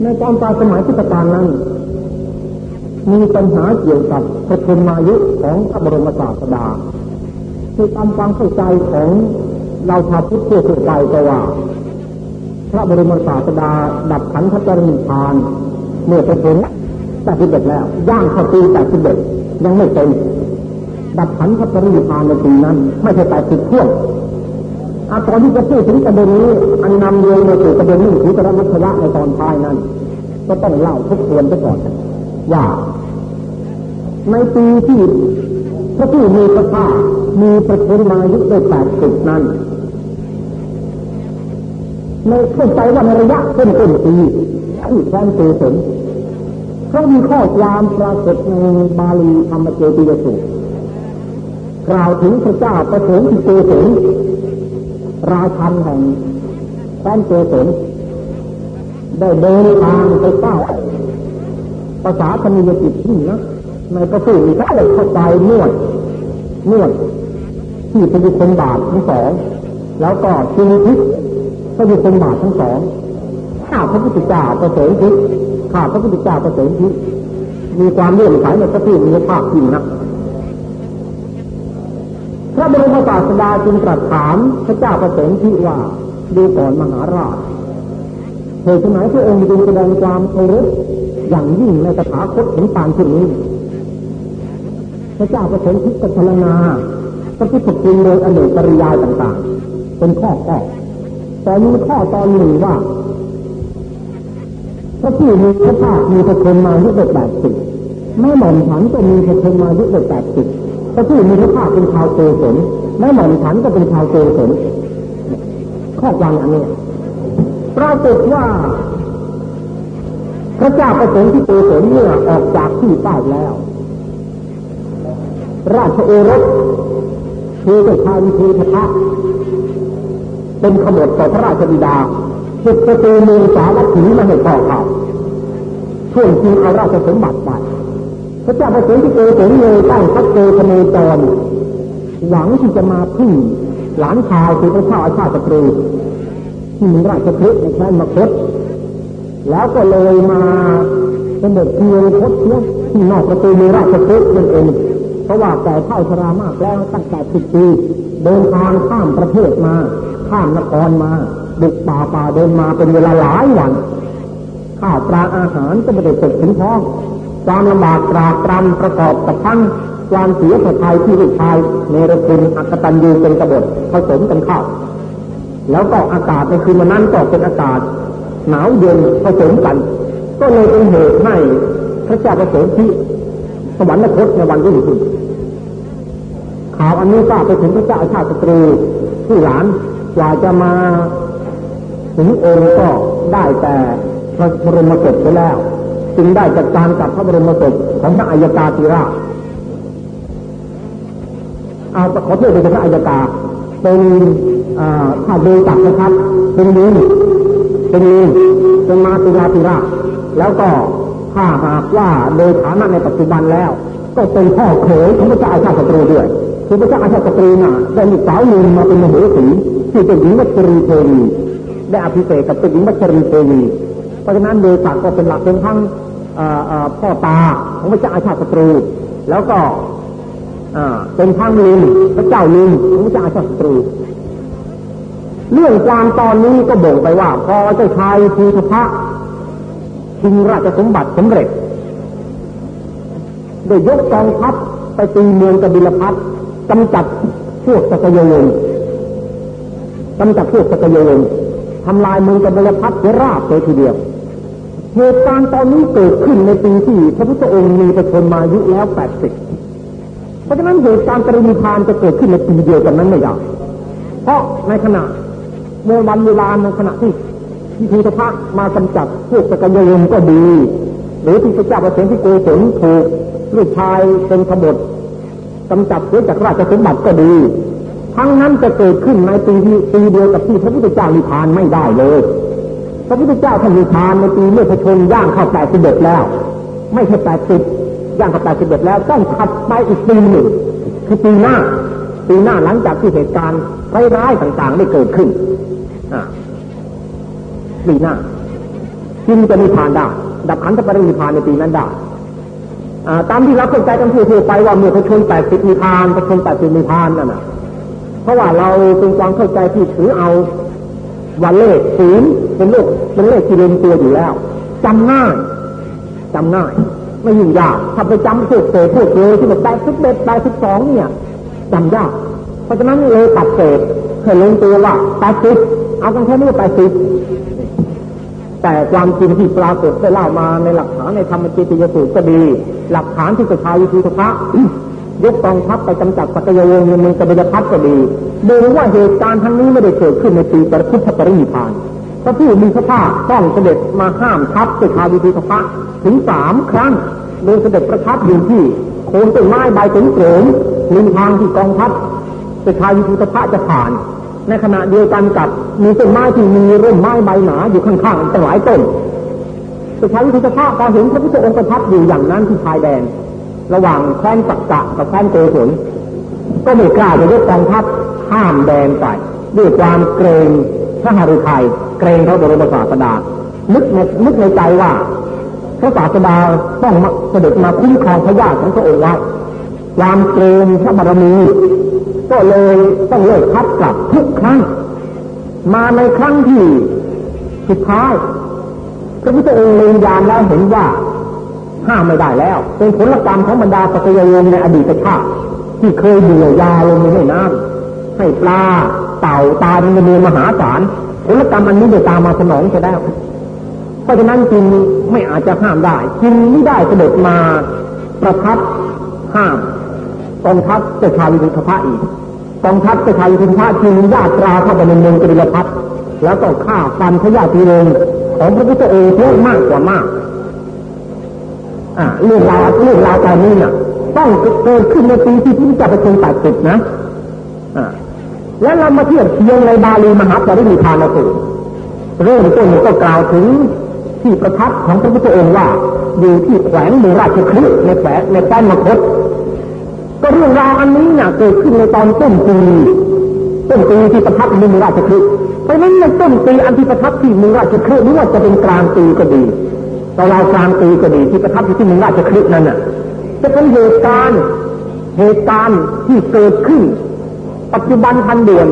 ในตอนปลายสมัยพุทธกาลนั้น มีปัญหาเกี่ยวกับพระชนมายุของพระบรมศาสดาคือตามความเข้าใจของเราชาวพุทธทั่วไปก็ว่า พระบรมศาสดาดับขันธปรินิพาน เมื่อไปถึงแปดสิบเอ็ดแล้วย่างเข้าปีแปดสิบเอ็ดยังไม่เต็มดับขันธปรินิพานในปีนั้น ไม่ใช่แปดสิบท่วง อาตอนที่จะพูดถึงประเด็นนี้ อันนำเรียนมาสู่ประเด็นนี้คือพระมัชยะในตอนท้ายนั้น ก็ต้องเล่าทุกทวนไปก่อน ว่า ในปีที่พระผู้มีพระภาคมีประชนมายุได้แปดสิบนั้นในเข้าใจว่าในระยะต้นต้นปีที่แทนเตสนเขามีข้อความปรากฏในบาลีธรรมเจติยสูตรกล่าวถึงพระเจ้าประสงค์ที่เตสน ราชันแห่งแทนเตสนได้เดินทางไปเฝ้าภาษาธรรมยจิตที่นะในประสูติเขาเลยเข้าใจนวดนวดที่พยุคนบาททั้งสอง แล้วก็ชีวิตพยุคนบาททั้งสองข้าพระพุทธเจ้าประเสริฐทิข้าพระพุทธเจ้าประเสริฐทิมีความเลื่อมใสในพระผู้มีพระภาคจริงนะ ระบรมศาสดาจึงตรัสถามพระเจ้าประเสริฐทิว่าดูก่อนมหาราชเหตุไหนพระองค์จึงแสดงความเคารพอย่างยิ่งในสถาคตถึงปานที่นี้ พระเจ้าประสงค์ทิศพลนาพระพุทธคุณโดยอเนกปริยายต่างๆ เป็นข้อข้อแต่มีข้อตอนหนึ่งว่าพระผู้มีพระภาคมีพระชนมายุได้แปดสิบแม่หม่อมฉันก็มีพระชนมายุได้แปดสิบ พระผู้มีพระภาคเป็นชาวโกศลแม่หม่อมฉันก็เป็นชาวโกศลข้อความอันนี้ปรากฏว่า พระเจ้าประสงค์ที่โกศลเมื่อออกจากที่ใต้แล้ว ราชโอรสคือเจ้าชายวิเทะเป็นขบฏต่อพระราชบิดาปิดประตูเมืองสาวัตถีมาให้พ่อเขาช่วงจริงเอาราชสมบัติไป พระเจ้าประสงค์ที่โกศลเลยตั้งพักเจคเนจรหวังที่จะมาพึ่งหลานชายคือพระเจ้าอาชาติตรีที่มีราชคฤห์ในแคว้นมคตแล้วก็เลยมาเป็นเด็กเพียงคดเชื้อที่นอกประตูมีราชคุกนั่นเองเพราะว่าแต่เท่าชรามากแล้วตั้งแต่สิบปีเดินทางข้ามประเทศมาข้ามนครมาบุกป่าป่าเดินมาเป็นเวลาหลายวันข้าวปลาอาหารก็ไม่ได้ตกถึงท้อง ความลำบากตรากตรำประกอบกับทั้งความเสียสายที่ลูกชายเนรคุณอักตันยูเป็นกบฏผสมกันเข้าแล้วก็อากาศในคืนวันนั้นก็เป็นอากาศหนาวเย็นผสมกัน ก็เลยเป็นเหตุให้พระเจ้าประสงค์ที่สวรรคตในวันรุ่งขึ้นข่าวอันนี้ก็ไปถึงพระเจ้าชาติสตรีผู้หลานกว่าจะมาถึงองค์ก็ได้แต่พระบรมศพไปแล้ว จึงได้จัดการกับพระบรมศพของพระอัยกาติราเอาขอโทษเป็นพระอัยกาเป็นข้าเบจักนะครับ เป็นนี้เป็นลิงเป็นมาตุลาติราแล้วก็ถ้าหากว่าโดยฐานะในปัจจุบันแล้ว ก็เป็นพ่อเขยของพระเจ้าอาชาติศัตรูด้วยคือพระเจ้าอาชาติศัตรูน่ะได้มีสาวหนึ่งมาเป็นมโหสีที่เป็นหญิงวัชรีเทวีได้อภิเษกกับเป็นหญิงวัชรีเทวี เพราะฉะนั้นโดยศักก็เป็นหลักเป็นทั้งพ่อตาของพระเจ้าอาชาติศัตรู แล้วก็เป็นทั้งลิงพระเจ้าลิงของพระเจ้าอาชาติศัตรู เรื่องความตอนนี้ก็บ่งไปว่า พอเจ้าชายภูทพะชิงราชสมบัติสำเร็จได้ยกกองทัพไปตีเมืองกบิลพัทกำจัดพวกสกยวนกำจัดพวกสกยวนทำลายเมืองกบิลพัทเสียราบเลยทีเดียว เหตุการณ์ตอนนี้เกิดขึ้นในปีที่พระพุทธองค์มีประชนมายุแล้วแปดสิบเพราะฉะนั้นเหตุการณ์ปริมิพานจะเกิดขึ้นในปีเดียวกันนั้นไม่ได้เพราะในขณะเมื่อวันเวลาในขณะที่ที่ภูทพะมากำจัดพวกสกยยนก็ดี หรือที่พระเจ้าประเสริฐที่โกศลถูกลูกชายเป็นขบฏกำจัดเสียจากราชสมบัติก็ดี ทั้งนั้นจะเกิดขึ้นในปีที่ปีเดียวกับที่พระพุทธเจ้านิพพานไม่ได้เลย พระพุทธเจ้าท่านนิพพานในปีเมื่อพระชนย่างเข้าแปดสิบเอ็ดแล้ว ไม่ใช่แปดสิบย่างเข้าแปดสิบเอ็ดแล้วต้องถัดไปอีกปีหนึ่งคือปีหน้า ปีหน้าหลังจากที่เหตุการณ์ร้ายๆต่างๆได้เกิดขึ้นปีหน้าจึงจะนิพพานได้ดับขันธปรินิพานในปีนั้นได้ตามที่เราเข้าใจกันทั่วไปว่าเมื่อพระชนแปดสิบนิพานพระชนแปดสิบนิพานนั่นนะเพราะว่าเราเป็นความเข้าใจที่ถือเอา วันเลขศูนย์เป็นเลขเป็นเลขที่เรียนตัวอยู่แล้วจำง่ายจำง่าย ไม่ยุ่งยากถ้าไปจำพวกเศษพวกเลยที่แบบแปดสิบเอ็ดแปดสิบสองเนี่ยจำยาก เพราะฉะนั้นเลยตัดเศษให้ลงตัวว่าแปดสิบเอากันแค่นี้แปดสิบแต่ความจริงที่ปรากฏได้เล่ามาในหลักฐานในธรรมจิตยสูตรก็ดี หลักฐานที่จะชายวิธีทพะ ยกกองทัพไปกำจัดสักยวงในเมืองกบิลพัทก็ดีดูว่าเหตุการณ์ทั้งนี้ไม่ได้เกิดขึ้นในปีปรพุทธปรินิพานพระผู้มีพระภาคต้องเสด็จมาห้ามทัพเจ้าวิธีทพะถึงสามครั้งโดยเสด็จประทับอยู่ที่โคนต้นไม้ใบต้นโกนริมทางที่กองทัพเจ้าวิธีทพะจะผ่าน ในขณะเดียวกันกับมีต้นไม้ที่มีร่มไม้ใบหนาอยู่ข้างๆตั้งหลายต้นเจ้าวิธีทพะพอเห็นพระพุทธองค์ประทับอยู่อย่างนั้นที่ชายแดน ระหว่างแคว้นสักกะกับแคว้นโกศลก็ไม่กล้าจะยกกองทัพข้ามแดนไปด้วยความเกรงพระหฤทัยเกรงพระบรมศาสดานึกในนึกในใจว่า พระศาสดาต้องเสด็จมาคุ้มครองพระญาติของพระองค์ไว้ความเกรงพระบารมีก็เลยต้องเลิกทัพกลับทุกครั้ง มาในครั้งที่สุดท้ายพระพุทธองค์เล็งยานแล้วเห็นว่า ห้ามไม่ได้แล้ว เป็นผลกรรมของบรรดาสัตยวงในอดีตชาติที่เคยเบื่อยาลงในน้ำให้ปลาเต่าตายในเมืองมหาศาลผลกรรมอันนี้จะตามมาสนองจะได้เพราะฉะนั้นจึงไม่อาจจะห้ามได้จึงไม่ได้เสด็จมาประทับห้ามกองทัพเจ้าชายวิรุธภะอีกกองทัพเจ้าชายวิรุธภะจึงญาตราเข้าไปในเมืองกริลพัทแล้วก็ฆ่าฟันพระญาติโยมของพระพุทธองค์เยอะมากกว่ามาก เรื่องราวเรื่องราวตอนนี้เนี่ยต้องเกิดขึ้นในปีที่พระเจ้าประชงตัดสิทนะแล้วเรามาเทียบเทียงในบาลีมหาปรินิพานสูตรเรื่องต้นก็กล่าวถึงที่ประทับของพระพุทธองค์ว่าอยู่ที่แขวงเมืองราชคฤห์ในแขวงในแป้นมคตก็เรื่องราวอันนี้เนี่ยเกิดขึ้นในตอนต้นปีต้นปีที่ประทับเมืองราชคฤห์เพราะนั้นในต้นปีอันที่ประทับที่เมืองราชคฤห์ไม่ว่าจะเป็นกลางปีก็ดี ตอนเรากลางปีก็ดีที่ประทับอยู่ที่เมืองราชคฤห์นั้นน่ะ จะเป็นเหตุการณ์เหตุการณ์ที่เกิดขึ้น ปัจจุบันทันเดือน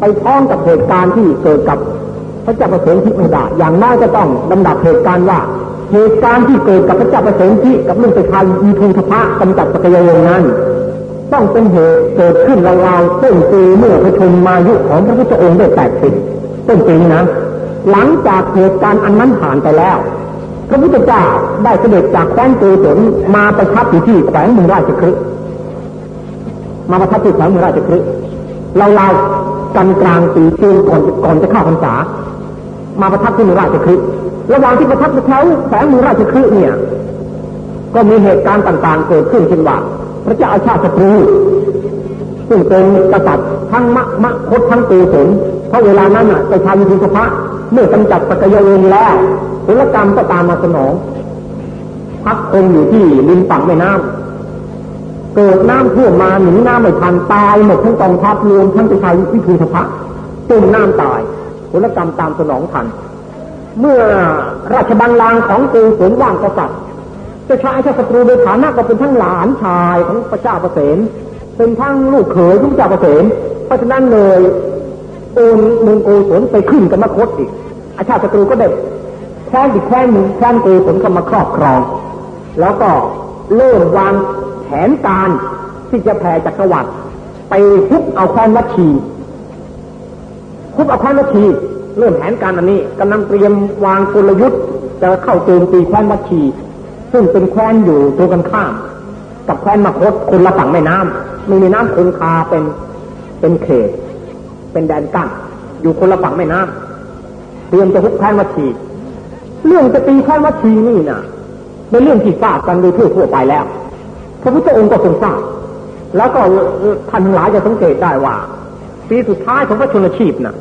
ไปพ้องกับเหตุการณ์ที่เกิดกับพระเจ้าประสริฐที่ไม่ได้อย่างน้อยก็ต้องลำดับเหตุการณ์ว่าเหตุการณ์ที่เกิดกับพระเจ้าประสริฐที่กับเรื่องไปทายอีทูทพะกำจัดสกยวงนั้น ต้องเป็นเหตุเกิดขึ้นราวๆต้นปีเมื่อพระชนมายุของพระพุทธองค์ได้แปดสิบต้นปีนะหลังจากเหตุการณ์อันนั้นผ่านไปแล้ว พระพุทธเจ้าได้เสด็จจากแคว้นโกศลมาประทับอยู่ที่แขวงเมืองราชคฤห์มาประทับที่แขวงเมืองราชคฤห์เราเรากันกลางปีช่วงก่อนก่อนจะเข้าพรรษา มาประทับที่เมืองราชคฤห์ระหว่างที่ประทับแถวแขวงเมืองราชคฤห์เนี่ย ก็มีเหตุการณ์ต่างๆเกิดขึ้นเช่นว่าพระเจ้าอาชาติศัตรูซึ่งเป็นกษัตริย์ทั้งมะมะคดทั้งโกศล เพราะเวลานั้นอะประชาชนสภะเมื่อกำจัดปกยเวงแล้วผลกรรมก็ตามมาสนอง พักคงอยู่ที่ริมฝั่งแม่น้ำเกิดน้ำท่วมมาหนีน้ำไม่ทันตายหมดทั้งกองทัพรวมทั้งประชาชนวิทูสภะจมน้ำตายผลกรรมตามสนองทัน เมื่อราชบัลลังก์ของกรุงสนว่างกษัตริย์จะชายชาศัตรูโดยฐานะก็เป็นทั้งหลานชายของพระเจ้าเประเสนเป็นทั้งลูกเขยของเจ้าเประเสนเพราะฉะนั้นเลย โอนเมืองโกศลไปขึ้นกับมคตอีก อาชาติศัตรูก็เด็ดแค้นอีกแค้นหนึ่งแค้นโกศลก็มาครอบครอง แล้วก็เริ่มวางแผนการที่จะแผ่จักรวรรดิไปทุบเอาแคว้นวัชีทุบเอาแคว้นวัชีเริ่มแผนการอันนี้กำลังเตรียมวางกลยุทธ์จะเข้าโจมตีแคว้นวัชี ซึ่งเป็นแคว้นอยู่ตรงกันข้าม กับแคว้นมคตคนละฝั่งแม่น้ำมีแม่น้ำคงคาเป็นเป็นเขต เป็นแดนกั้นอยู่คนละฝั่งแม่น้ำเตรียมจะฮุบแค้นวัชีเรื่องจะตีแค้นวัชีนี่นะเป็นเรื่องที่ทราบกันโดยทั่วไปแล้ว พระพุทธองค์ก็ทรงทราบแล้วก็ท่านหลายจะสังเกตได้ว่าปีสุดท้ายของพระชนชีพนะ่ะ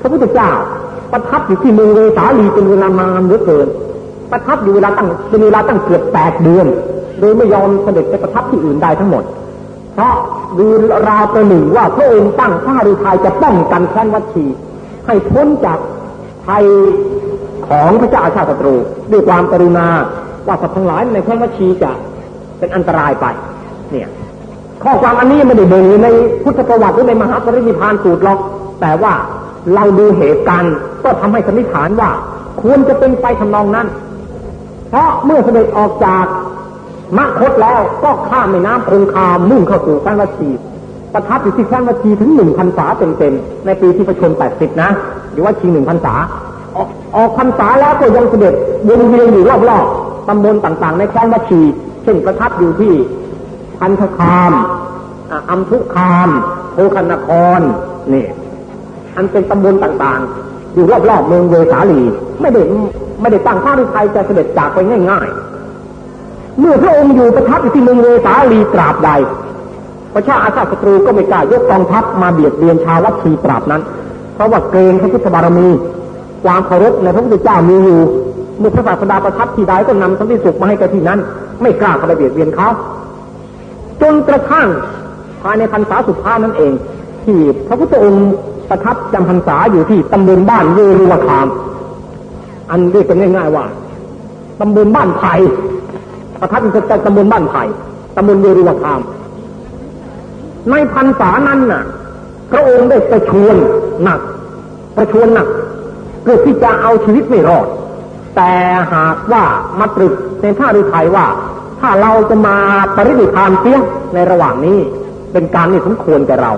พระพุทธเจ้าประทับอยู่ที่เมืองเวสาลีเป็นเวลานานเหลือเกิน ประทับอยู่เวลาตั้งเป็นเวลาตั้งเกือบแปดเดือน โดยไม่ยอมเสด็จไปประทับที่อื่นได้ทั้งหมด เพราะดูราวประหนึ่งว่าพระองค์ตั้งข้าฤทัยจะป้องกันแคว้นวัชี ให้พ้นจากภัยของพระเจ้าอาชาติศัตรูด้วยความกรุณาว่าสัตว์ทั้งหลายในแคว้นวัชีจะเป็นอันตรายไป เนี่ย ข้อความอันนี้ไม่ได้เบ่งในพุทธประวัติหรือในมหาปรินิพานสูตรหรอก แต่ว่าเราดูเหตุการณ์ก็ทำให้สันนิษฐานว่า ควรจะเป็นไปทำนองนั้น เพราะเมื่อเสด็จออกจาก มะคตแล้วก็ข้ามแม่น้ำคงคามุ่งเข้าสู่แคว้นวัชีประทับอยู่ที่แคว้นวัชีถึงหนึ่งพันษาเต็มๆในปีที่ประชนแปดสิบนะหรือว่าชิงหนึ่งพันษาออกพรรษาแล้วก็ยังเสด็จวนเวียนอยู่รอบๆตำบลต่างๆ ในแคว้นวัชี เช่นประทับอยู่ที่พันธคามอัมทุคามโพคนครนี่อันเป็นตำบลต่างๆ อยู่รอบๆเมืองเวสาลี ไม่ได้ไม่ได้ตั้งท่าในไทยจะเสด็จจากไปง่ายๆ เมื่อพระองค์อยู่ประทับอยู่ที่เมืองเวสาลีตราบใด ประชาอาชาศัตรูก็ไม่กล้ายกกองทัพมาเบียดเบียนชาววัดชีตราบนั้น เพราะว่าเกรงพระพุทธบารมี ความเคารพในพระพุทธเจ้ามีอยู่เมื่อพระศาสดาประทับที่ใดก็นำสันติสุขมาให้กับที่นั้น ไม่กล้าเข้าไปเบียดเบียนเขาจนกระทั่งภายในพรรษาสุดท้ายนั่นเอง ที่พระพุทธองค์ประทับจำพรรษาอยู่ที่ตำบลบ้านเยรุวคาม อันเรียกกันง่ายๆว่าตำบลบ้านไผ่ ประทับอยู่ที่ตำบลบ้านไผ่ตำบลเยรุวคาม ในพรรษานั้นน่ะ พระองค์ได้ประชวนหนัก ประชวนหนักเพื่อที่จะเอาชีวิตไม่รอด แต่หากว่ามาตรึกในท่าฤทัยว่า ถ้าเราจะมาปรินิพานเสียในระหว่างนี้เป็นการที่สมควรแก่เรา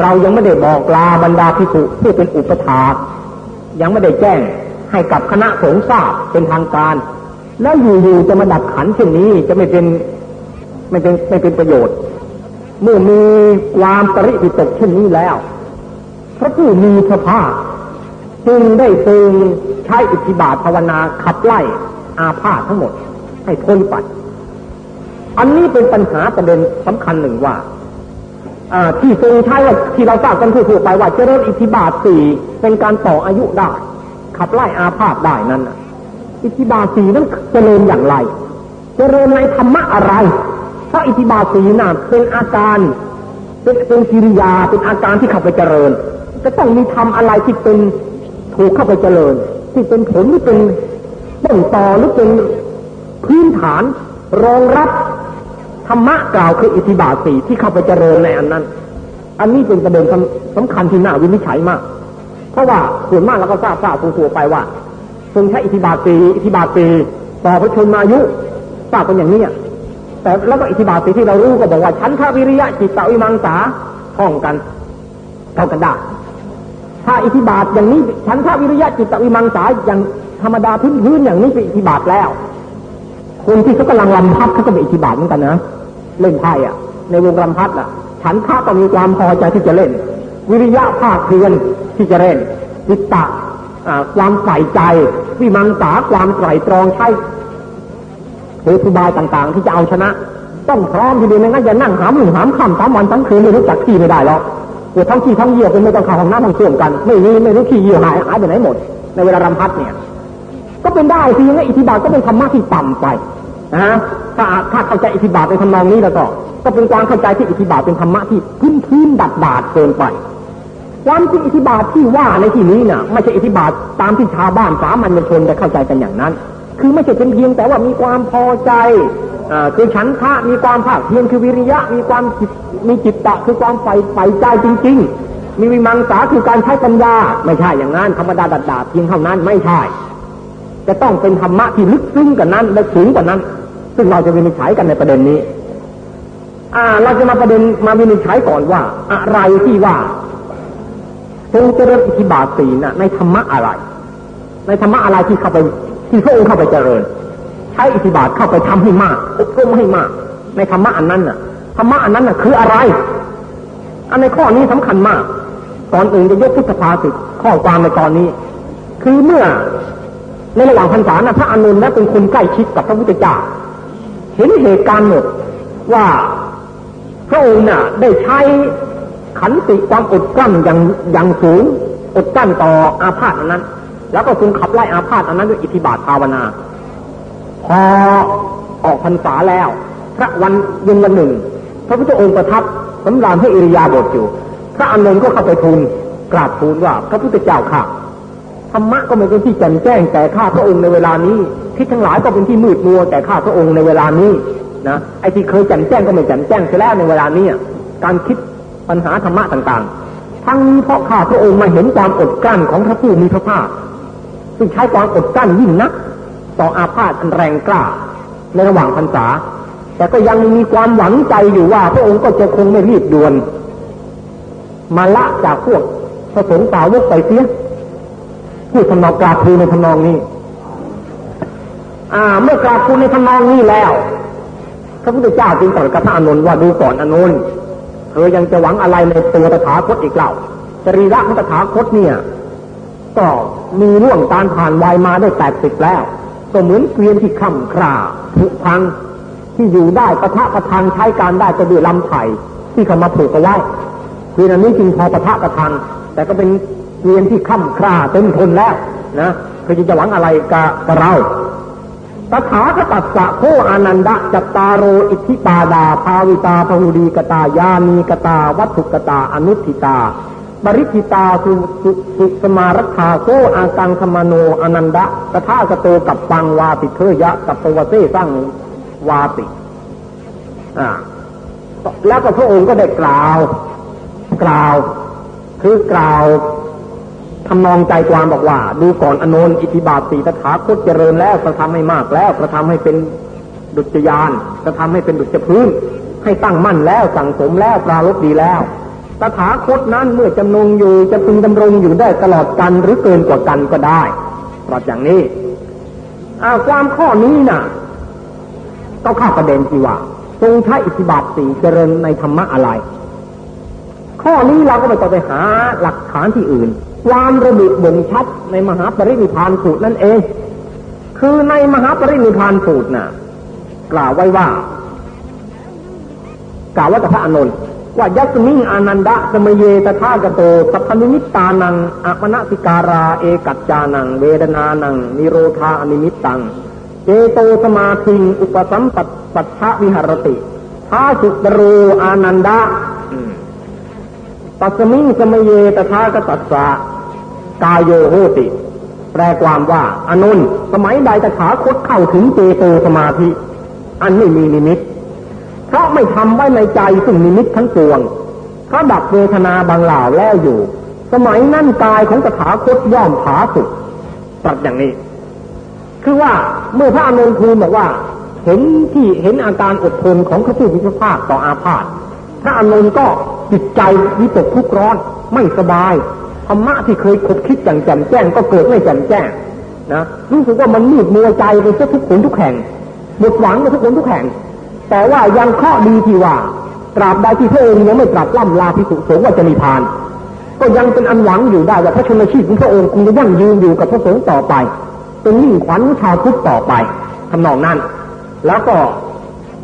เรายังไม่ได้บอกลาบรรดาพิสุที่เป็นอุปถายังไม่ได้แจ้งให้กับคณะสงฆ์ทราบเป็นทางการ แล้วอยู่ๆจะมาดับขันเช่นนี้จะไม่เป็นไม่เป็นไม่เป็นประโยชน์ เมื่อมีความปริปิตกเช่นนี้แล้ว พระผู้มีพระภาคจึงได้ทรงใช้อิทธิบาทภาวนาขับไล่อาพาธทั้งหมด ให้พ้นไปอันนี้เป็นปัญหาประเด็นสำคัญหนึ่งว่าที่ทรงใช้ว่าที่เราทราบกันทั่วไปว่าเจริญอิทธิบาทสี่เป็นการต่ออายุได้ ขับไล่อาพาธได้นั้น อิทธิบาสีนั้นเจริญอย่างไร เจริญในธรรมะอะไร เพราะอิทธิบาสีน่ะเป็นอาการ เป็นเป็นกิริยาเป็นอาการที่เข้าไปเจริญ จะต้องมีทำอะไรที่เป็นถูกเข้าไปเจริญ ที่เป็นผลหรือเป็นต้นต่อหรือเป็นพื้นฐานรองรับธรรมะกล่าวคืออิทธิบาสีที่เข้าไปเจริญในอันนั้น อันนี้เป็นประเด็นสำคัญที่น่าวินิจฉัยมาก เพราะว่าส่วนมากเราก็ทราบทราบตัวไปว่า งใช้อิทธิบาสีอิทธิบาสีต่อพระชนมายุทราบกันอย่างนี้แต่แล้วก็อิทธิบาทที่เรารู้ก็บอกว่าชั้นทวิริยะจิตตวิมังสาท่องกันเท่ากันได้ถ้าอิทธิบาทอย่างนี้ชั้นทวิริยะจิตตวิมังสาอย่างธรรมดาพื้นพื้นอย่างนี้เป็นอิทธิบาทแล้ว คนที่เขากำลังลำพัดเขาก็เป็นอิทธิบาทเหมือนกันนะเล่นไพ่อะ ในวงลำพัดอะฉันข้าต้องมีความพอใจที่จะเล่น วิริยะภาคเพียนที่จะเล่นจิตตะ ความใส่ใจวิมังสาความไตรตรองใช้เหตุบายต่างๆ ที่จะเอาชนะ ต้องพร้อมทีเดียวไม่งั้นจะนั่งหามหนึ่งหามค่ำสามวันทั้งคืนไม่รู้จักที่ไม่ได้หรอกปวดทั้งขี้ทั้งเยี่ยวเป็นไม่ต้องเข้าห้องน้ำห้องส้วมกัน ไม่รู้ไม่รู้ขี้เยี่ยวหายหายไปไหนหมด ในเวลารำพัดเนี่ย ก็เป็นได้สิงั้นอิทธิบาทก็เป็นธรรมะที่ต่ำไปนะถ้าถ้าเข้าใจอิทธิบาทในทำนองนี้แล้วก็ ก็เป็นการเข้าใจที่อิทธิบาทเป็นธรรมะที่พื้นพื้นดัดดาดเกินไป ความจริงอิทธิบาทที่ว่าในที่นี้น่ะ ไม่ใช่อิทธิบาทตามที่ชาวบ้านสามัญชนจะเข้าใจกันอย่างนั้น คือไม่ใช่เป็นเพียงแต่ว่ามีความพอใจคือฉันทะมีความภาคเพียรคือวิริยะมีความมีจิตตะคือความใฝ่ใฝ่ใจจริง ๆ มีวิมังสาคือการใช้ปัญญา ไม่ใช่อย่างนั้นธรรมดาดัดดาเพียงเท่านั้นไม่ใช่ จะต้องเป็นธรรมะที่ลึกซึ้งกว่านั้นและสูงกว่านั้น ซึ่งเราจะวินิจฉัยกันในประเด็นนี้ อ่า เราจะมาประเด็นมาวินิจฉัยก่อนว่า อะไรที่ว่า ทรงเจริญอิทธิบาทสีนะในธรรมะอะไร ในธรรมะอะไรที่เข้าไป ที่พระองค์เข้าไปเจริญ ใช้อิทธิบาทเข้าไปทำให้มากอบรมให้มาก ในธรรมะอันนั้นน่ะธรรมะอันนั้นน่ะคืออะไร อันในข้อนี้สำคัญมากก่อนอื่นจะยกพุทธภาษิตข้อความในตอนนี้ คือเมื่อในระหว่างพรรษานะพระอนุนและเป็นคนใกล้ชิดกับพระพุทธเจ้าเห็นเหตุการณ์หมดว่าพระองค์น่ะ ได้ใช้ ขันติความอดกลั้นอย่างอย่างสูง อดกลั้นต่ออาพาธอันนั้น แล้วก็ทรงขับไล่อาพาธอันนั้นด้วยอิทธิบาทภาวนา พอออกพรรษาแล้ว พระวันเย็นวันหนึ่ง พระพุทธองค์ประทับสำราญให้อิริยาบถอยู่ พระอานนท์ก็เข้าไปทูลกราบทูลว่าพระพุทธเจ้าค่ะธรรมะก็ไม่เป็นที่แจ่มแจ้งแต่ข้าพระองค์ในเวลานี้ทิศทั้งหลายก็เป็นที่มืดมัวแต่ข้าพระองค์ในเวลานี้นะไอ้ที่เคยแจ่มแจ้งก็ไม่แจ่มแจ้งเสียแล้วในเวลานี้การคิด ปัญหาธรรมะต่างๆ ทั้งนี้เพราะข้าพระองค์มาเห็นความอดกลั้นของพระผู้มีพระภาคซึ่งใช้ความอดกลั้นยิ่งนัก ต่ออาพาธอันแรงกล้า ในระหว่างพรรษา แต่ก็ยังมีความหวังใจอยู่ว่าพระองค์ก็จะคงไม่รีบด่วน มาละจากพวกพระสงฆ์สาวกไปเสียพูดทำนองกราบทูในทำนองนี้ อ่า เมื่อกราบทูในทำนองนี้แล้วพระพุทธเจ้าจึงตรัสกับพระอานนท์ว่าดูก่อนอานนท์ อยังจะหวังอะไรในตัวตถาคตอีกเล่าสรีระของตถาคตเนี่ย ก็มีร่วงการผ่านวัยมาได้แปดสิบแล้ว ก็เหมือนเกวียนที่ข่ำคราผุพังที่อยู่ได้ประทะประทังใช้การได้ก็ด้วยลำไผ่ที่เขามาผูกเอาไว้เกวียนอันนี้จึงพอประทะประทัง แต่ก็เป็นเกวียนที่ข่ำคราเต็มทนแล้วนะคือจะหวังอะไรกับเรา ตถาคตัสสะโคอานันดะจัตตารโรอิทธิปาดา ภาวิตาพหุดีกตายานีกตา วัตถุกตา อนุทิตาบริทิตาสุสุสุสมารัฐาโคอากังธมโนอนันดะตถาคโตกับปังวาปิเทยะกับปวเซสร้างวาปิอ่าแล้วก็พระองค์ก็ได้กล่าว กล่าว คือกล่าว ทำนองใจความบอกว่า ดูก่อนอนนอิทิบาทสีตถาคตเจริญแล้วกระทำให้มากแล้วกระทำให้เป็นดุจยานกระทำให้เป็นดุจพื้น ให้ตั้งมั่นแล้วสั่งสมแล้วปราลบดีแล้วตถาคตนั้นเมื่อจำนงอยู่จะพึงดำรงอยู่ได้ตลอดกันหรือเกินกว่ากันก็ได้เพราะอย่างนี้ความข้อนี้นะ่ะ ก็เข้าประเด็นที่ว่าทรงใช้อิทธิบาทสีเจริญในธรรมะอะไร ข้อนี้เราก็ไม่ต้องไปหาหลักฐานที่อื่น ความระบุบ่งชัดในมหาปรินิพานสูตรนั่นเอง คือในมหาปรินิพานสูตรน่ะ กล่าวไว้ว่า กล่าวว่าพระอานนท์ว่ายัสมิงอานันดะสมเยตถากโตสัพพนิมิตตานังอัปนสิการาเอกัจจานัง เวดนานัง นิโรธาอนิมิตตัง เจโตสมาธิงอุปสัมปัตปัชะวิหรติท้าสุตรูอานันดะ ปัสมิงสมเยตถากตัสสะกายโยโหติ แปลความว่าอนุนสมัยใดตถาคตเข้าถึงเจโตสมาธิ อันไม่มีนิมิต เพราะไม่ทำไว้ในใจซึ่งนิมิตทั้งปวงพระดับเวทนาบางเหล่าแล้วอยู่ สมัยนั่นกายของตถาคตย่อมผาสุกตัดอย่างนี้ คือว่าเมื่อพระอนุนทูลบอกว่า เห็นที่เห็นอาการอดทนของพระผู้มีพระภาคต่ออาพาธ พระอานุนก็จิตใจวิตกทุกข์ร้อนไม่สบายธรรมะที่เคยคบคิดอย่างแจ่มแจ้งก็เกิดไม่แจ่มแจ้งนะรู้สึกว่ามันมืดมัวใจไปทุกคนทุกแห่งหมดหวังไปทุกคนทุกแห่ง แต่ว่ายังข้อดีที่ว่า ตราบใดที่พระองค์ยังไม่ตรัสล่ำลาพิสุสงว่าจะมีพาน ก็ยังเป็นอันหวังอยู่ได้ว่าพระชนชีพของพระองค์คงจะยั่งยืนอยู่กับพระสงฆ์ต่อไป เป็นยิ่งขวัญชาวพุทธต่อไปทำนองนั้น แล้วก็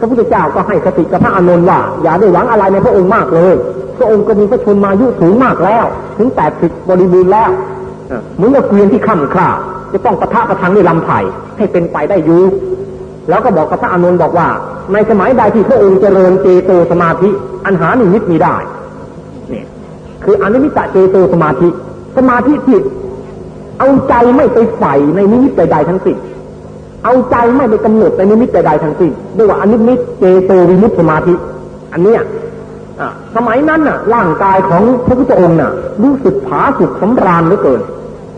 ระพุทธเจ้าก็ให้สติกับพระอานนท์ว่า อย่าได้หวังอะไรในพระองค์มากเลย พระองค์ก็มีพระชนมายุสูงมากแล้ว ถึงแปดสิบบริบูรณ์แล้วเหมือนกับเกวียนที่ข้ามคราจะต้องประทะประทังด้วยลำไผ่ให้เป็นไปได้ยูแล้วก็บอกกับพระอานนท์บอกว่า ในสมัยใดที่พระองค์เจริญเจโตสมาธิ อันหานิมิตมีได้เนี่ยคืออนิมิตะเจโตสมาธิ สมาธิที่เอาใจไม่ไปใฝ่ในนิมิตใดๆทั้งสิ้น เอาใจไม่ไปกำหนดในนิมิตใดๆทั้งสิ้นเรียกว่าอนิมิตเจโตวิมุตสมาธิ อันเนี้ยสมัยนั้นน่ะ ร่างกายของพระพุทธองค์น่ะ รู้สึกผาสุกสำราญเหลือเกิน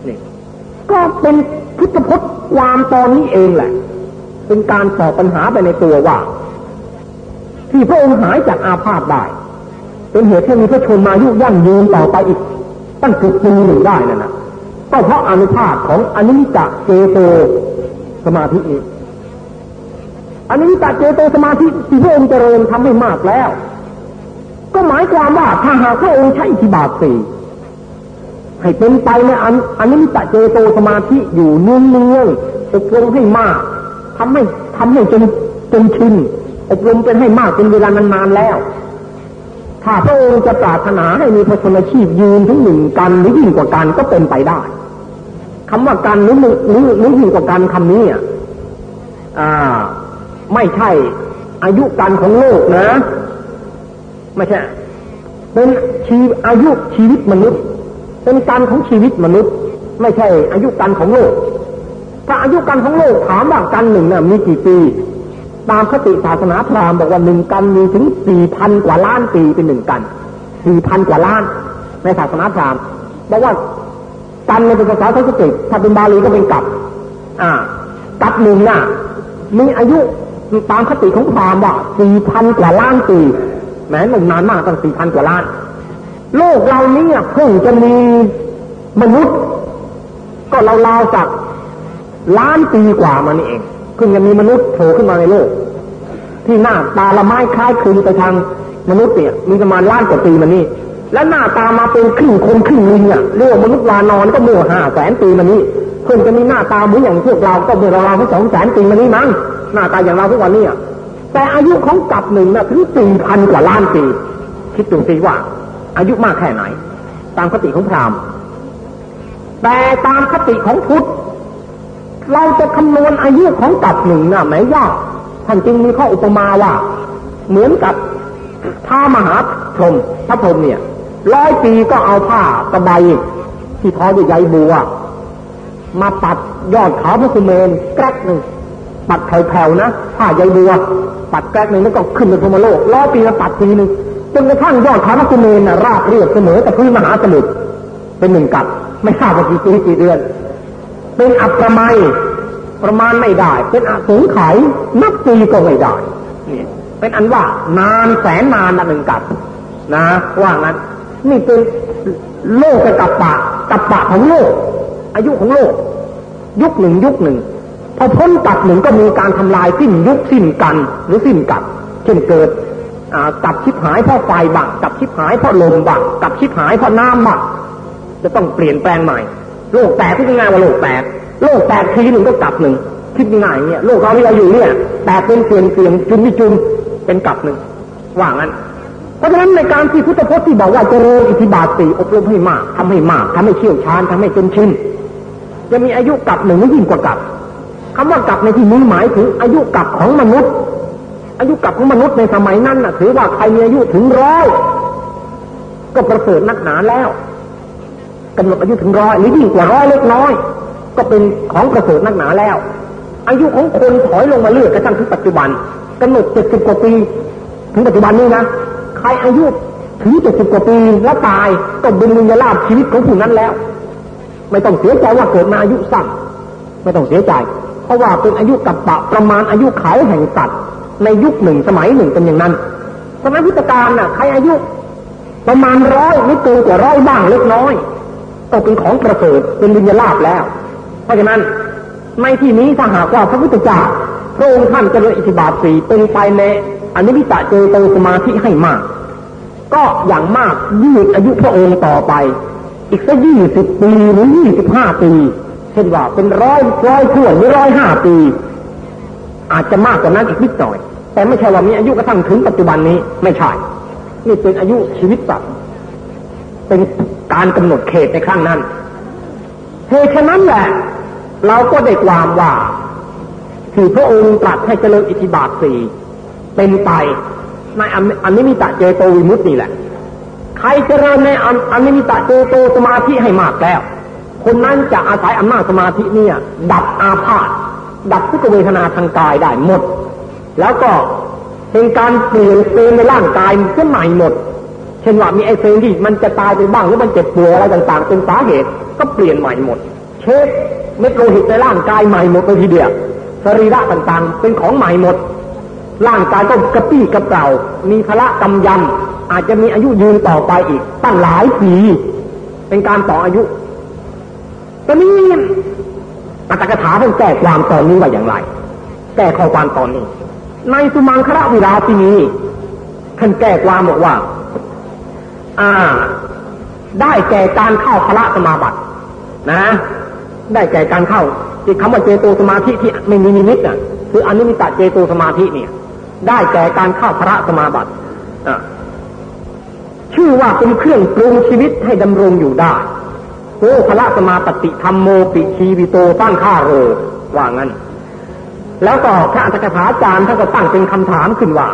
นี่ก็เป็นพุทธพจน์ความตอนนี้เองแหละ เป็นการตอบปัญหาไปในตัวว่า ที่พระองค์หายจากอาพาธได้ เป็นเหตุที่มีพระชนมายุยั่งยืนต่อไปอีก ตั้งเกือบปีหนึ่งได้นั่นนะก็เพราะอานุภาพของอนิมิตตเจโต สมาธินี้อนิมิตตเจโตสมาธิที่พระองค์เจริญทำให้มากแล้ว ก็หมายความว่าถ้าหากพระองค์ใช้อิทธิบาทสี่ให้เป็นไปในอันอนิมิตตเจโตสมาธิอยู่เนื่องเนื่องอบรมให้มากทำให้ทำให้จนจนชินอบรมเป็นให้มากเป็นเวลานานๆแล้ว ถ้าพระองค์จะปรารถนาให้มีพระชนชีพยืนถึงหนึ่งกัปหรือยิ่งกว่ากัปก็เป็นไปได้ คำว่ากันหรือหรือหรือยิ่งกว่ากันคำนี้อ่าไม่ใช่อายุกันของโลกนะ ไม่ใช่ เป็นชีอายุชีวิตมนุษย์ เป็นการของชีวิตมนุษย์ ไม่ใช่ อายุกันของโลกถ้าอายุกันของโลกถามว่ากันหนึ่งน่ะมีกี่ปี ตามคติศาสนาพราหมณ์บอกว่าหนึ่งกันมีถึงสี่พันกว่าล้านปีเป็นหนึ่งกันสี่พันกว่าล้าน ในศาสนาพราหมณ์บอกว่า กันในภาษาสันสกฤตถ้าเป็นบาลีก็เป็นกับอ่ากับหนึ่งน่ะมีอายุตามคติของพราหมณ์ว่าสี่พันกว่าล้านปีแม้หนุ่มนานมากตั้งสี่พันกว่าล้าน โลกเรานี้เพิ่งจะมีมนุษย์ ก็เราลาวจากล้านปีกว่ามานี่เองเพิ่งจะมีมนุษย์โผล่ขึ้นมาในโลก ที่หน้าตาละไม้คล้ายคลึงไปทางมนุษย์เนี่ยมีประมาณล้านกว่าปีมานี่ และหน้าตามาเป็นครึ่งคนครึ่งลิงอะเรียกมนุษย์วานอนก็เมื่อห้าแสนปีมานี้เพิ่งจะมีหน้าตาเหมือนอย่างพวกเราก็เมื่อเราๆสองแสนปีมานี้มั้งหน้าตาอย่างเราทุกวันนี้แต่อายุของกับหนึ่งนะถึงสี่พันกว่าล้านปีคิดดูสิว่า อายุมากแค่ไหน ตามคติของพราหมณ์แต่ตามคติของพุทธเราจะคำนวณอายุของกับหนึ่งนะไม่ยากท่านจึงมีข้ออุปมาว่า เหมือนกับท้ามหาพรหมพระพรหมเนี่ย ร้อยปีก็เอาผ้าสบายที่ทอด้วยใยบัว มาปัดยอดเขาพระสุเมนแกรกหนึ่งปัดแผ่วๆนะผ้าใยบัว ปัดแกรกหนึ่งแล้วก็ขึ้นไปพรมโลกร้อยปีมาปัดทีหนึ่งจนกระทั่งยอดเขาพระสุเมนน่ะราบเรียบเสมอกับพื้นมหาสมุทรเป็นหนึ่งกับไม่ทราบว่ากี่ปีกี่เดือน เป็นอัปรมัยประมาณไม่ได้ เป็นอสูงไขนับปีก็ไม่ได้เนี่ยเป็นอันว่านานแสนนานนะหนึ่งกับ นะว่างั้น นี่เป็นโลกกับปะกับปะของโลก อายุของโลก ยุคหนึ่งยุคหนึ่งพอพ้นกับหนึ่งก็มีการทำลายสิ้นยุคสิ้นกันหรือสิ้นกับเช่นเกิดกับชิบหายเพราะไฟบังกับชิบหายเพราะลมบังกับชิบหายเพราะน้ำบังจะต้องเปลี่ยนแปลงใหม่ โลกแตกพูดง่ายว่าโลกแตกโลกแตกทีหนึ่งก็กลับหนึ่งคิดง่ายเนี่ยโลกเราที่เราอยู่เนี่ยแตกเป็นเปลี่ยนเปลี่ยนจุนที่จุนเป็นกลับหนึ่งว่างั้น เพราะฉะนั้นในการที่พุทธพจน์ที่บอกว่าจะรู้อิทธิบาทสี่อบรมให้มากทำให้มากทำให้เชี่ยวชาญทำให้จนชินจะมีอายุกับหนึ่งไม่ยิ่งกว่ากับคำว่ากับในที่นี้หมายถึงอายุกับของมนุษย์ อายุกับของมนุษย์ในสมัยนั้นน่ะถือว่าใครมีอายุถึงร้อยก็ประเสริฐนักหนาแล้วกำหนดอายุถึงร้อยหรือยิ่งกว่าร้อยเล็กน้อย ก็เป็นของประเสริฐนักหนาแล้ว อายุของคนถอยลงมาเรื่อยกระทั่งถึงปัจจุบันกำหนดเจ็ดสิบกว่าปี ถึงปัจจุบันนี้นะ ใครอายุถึงเจ็ดสิบกว่าปีแล้วตายก็เป็นมุญลาภชีวิตของผู้นั้นแล้ว ไม่ต้องเสียใจว่าเกิดมาอายุสั้นไม่ต้องเสียใจ เพราะว่าเป็นอายุกับปะประมาณอายุขัยแห่งสัตว์ ในยุคหนึ่งสมัยหนึ่งเป็นอย่างนั้นสมัยพุทธกาลน่ะใครอายุ ประมาณร้อยไม่เกินกว่าร้อยบ้างเล็กน้อยก็เป็นของประเสริฐเป็นวิญลาภแล้ว เพราะฉะนั้นในที่นี้ถ้าหากว่าพระพุทธเจ้าพระองค์ท่านเจริญอิทธิบาทสี่เป็นไปใน อนิมิตะเจโตสมาธิให้มาก ก็อย่างมากยืดอายุพระองค์ต่อไป อีกสักยี่สิบปีหรือยี่สิบห้าปี เช่นว่าเป็นร้อยร้อยทั่วหรือร้อยห้าปี อาจจะมากกว่านั้นอีกนิดหน่อย แต่ไม่ใช่ว่ามีอายุกระทั่งถึงปัจจุบันนี้ไม่ใช่ นี่เป็นอายุชีวิตสัตว์เป็นการกำหนดเขตในครั้งนั้นเหตุฉะนั้นแหละเราก็ได้ความว่าที่พระองค์ตรัสให้เจริญอิทธิบาทสี่ เป็นไปในอันนิมิตะเจโตวิมุตติแหละ ใครเจริญในอันนิมิตะเจโตสมาธิให้มากแล้ว คนนั้นจะอาศัยอำนาจสมาธิเนี่ย ดับอาพาธดับทุกเวทนาทางกายได้หมด แล้วก็เป็นการเปลี่ยนเปลี่ยนในร่างกายเพื่อใหม่หมด เช่นว่ามีไอเซลที่มันจะตายไปบ้างหรือมันเจ็บป่วยอะไรต่าง ๆ เป็นสาเหตุก็เปลี่ยนใหม่หมด เช็คเม็ดโลหิตในร่างกายใหม่หมดไปทีเดียวสรีระต่างๆ เป็นของใหม่หมด ร่างกายก็กระปี้กระเป๋ามีพละกำยำอาจจะมีอายุยืนต่อไปอีก ตั้งหลายปี เป็นการต่ออายุตอนนี้อัตถกถาท่านแก้ความตอนนี้ว่าอย่างไร แก้ข้อความตอนนี้ ในสุมังคระวิราปีนี้ท่านแก้ความบอกว่า อ่า ได้แก่การเข้าพระสมาบัตินะ ได้แก่การเข้าที่คำว่าเจโตสมาธิที่ไม่มีนิมิตอะคืออนิมิตะเจโตสมาธิเนี่ย ได้แก่การเข้าพระสมาบัติชื่อว่าเป็นเครื่องปรุงชีวิตให้ดำรงอยู่ได้โอพระสมาปฏิธรรมโมปิชีวิโตตั้งข้าโรว่างั้น แล้วก็พระอัตถกถาจารย์ท่านก็ตั้งเป็นคำถามขึ้นว่า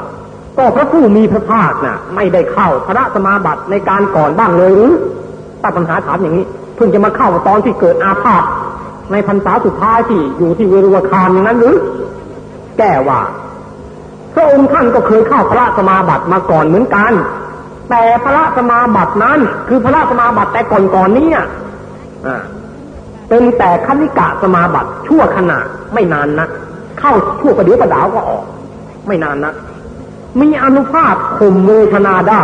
ก็พระผู้มีพระภาคน่ะ ไม่ได้เข้าพระสมาบัติในการก่อนบ้างเลยหรือตั้งปัญหาถามอย่างนี้เพิ่งจะมาเข้าตอนที่เกิดอาพาธในพรรษาสุดท้ายที่อยู่ที่เวรุวคามอย่างนั้นหรือ แก้ว่า พระองค์ท่านก็เคยเข้าพระสมาบัติมาก่อนเหมือนกัน แต่พระสมาบัตินั้น คือพระสมาบัติแต่ก่อนก่อนนี้อ่าเป็นแต่คณิกะสมาบัติชั่วขณะไม่นานนะเข้าชั่วประเดี๋ยวประดาวก็ออก ไม่นานนะมีอนุภาพข่มเวทนาได้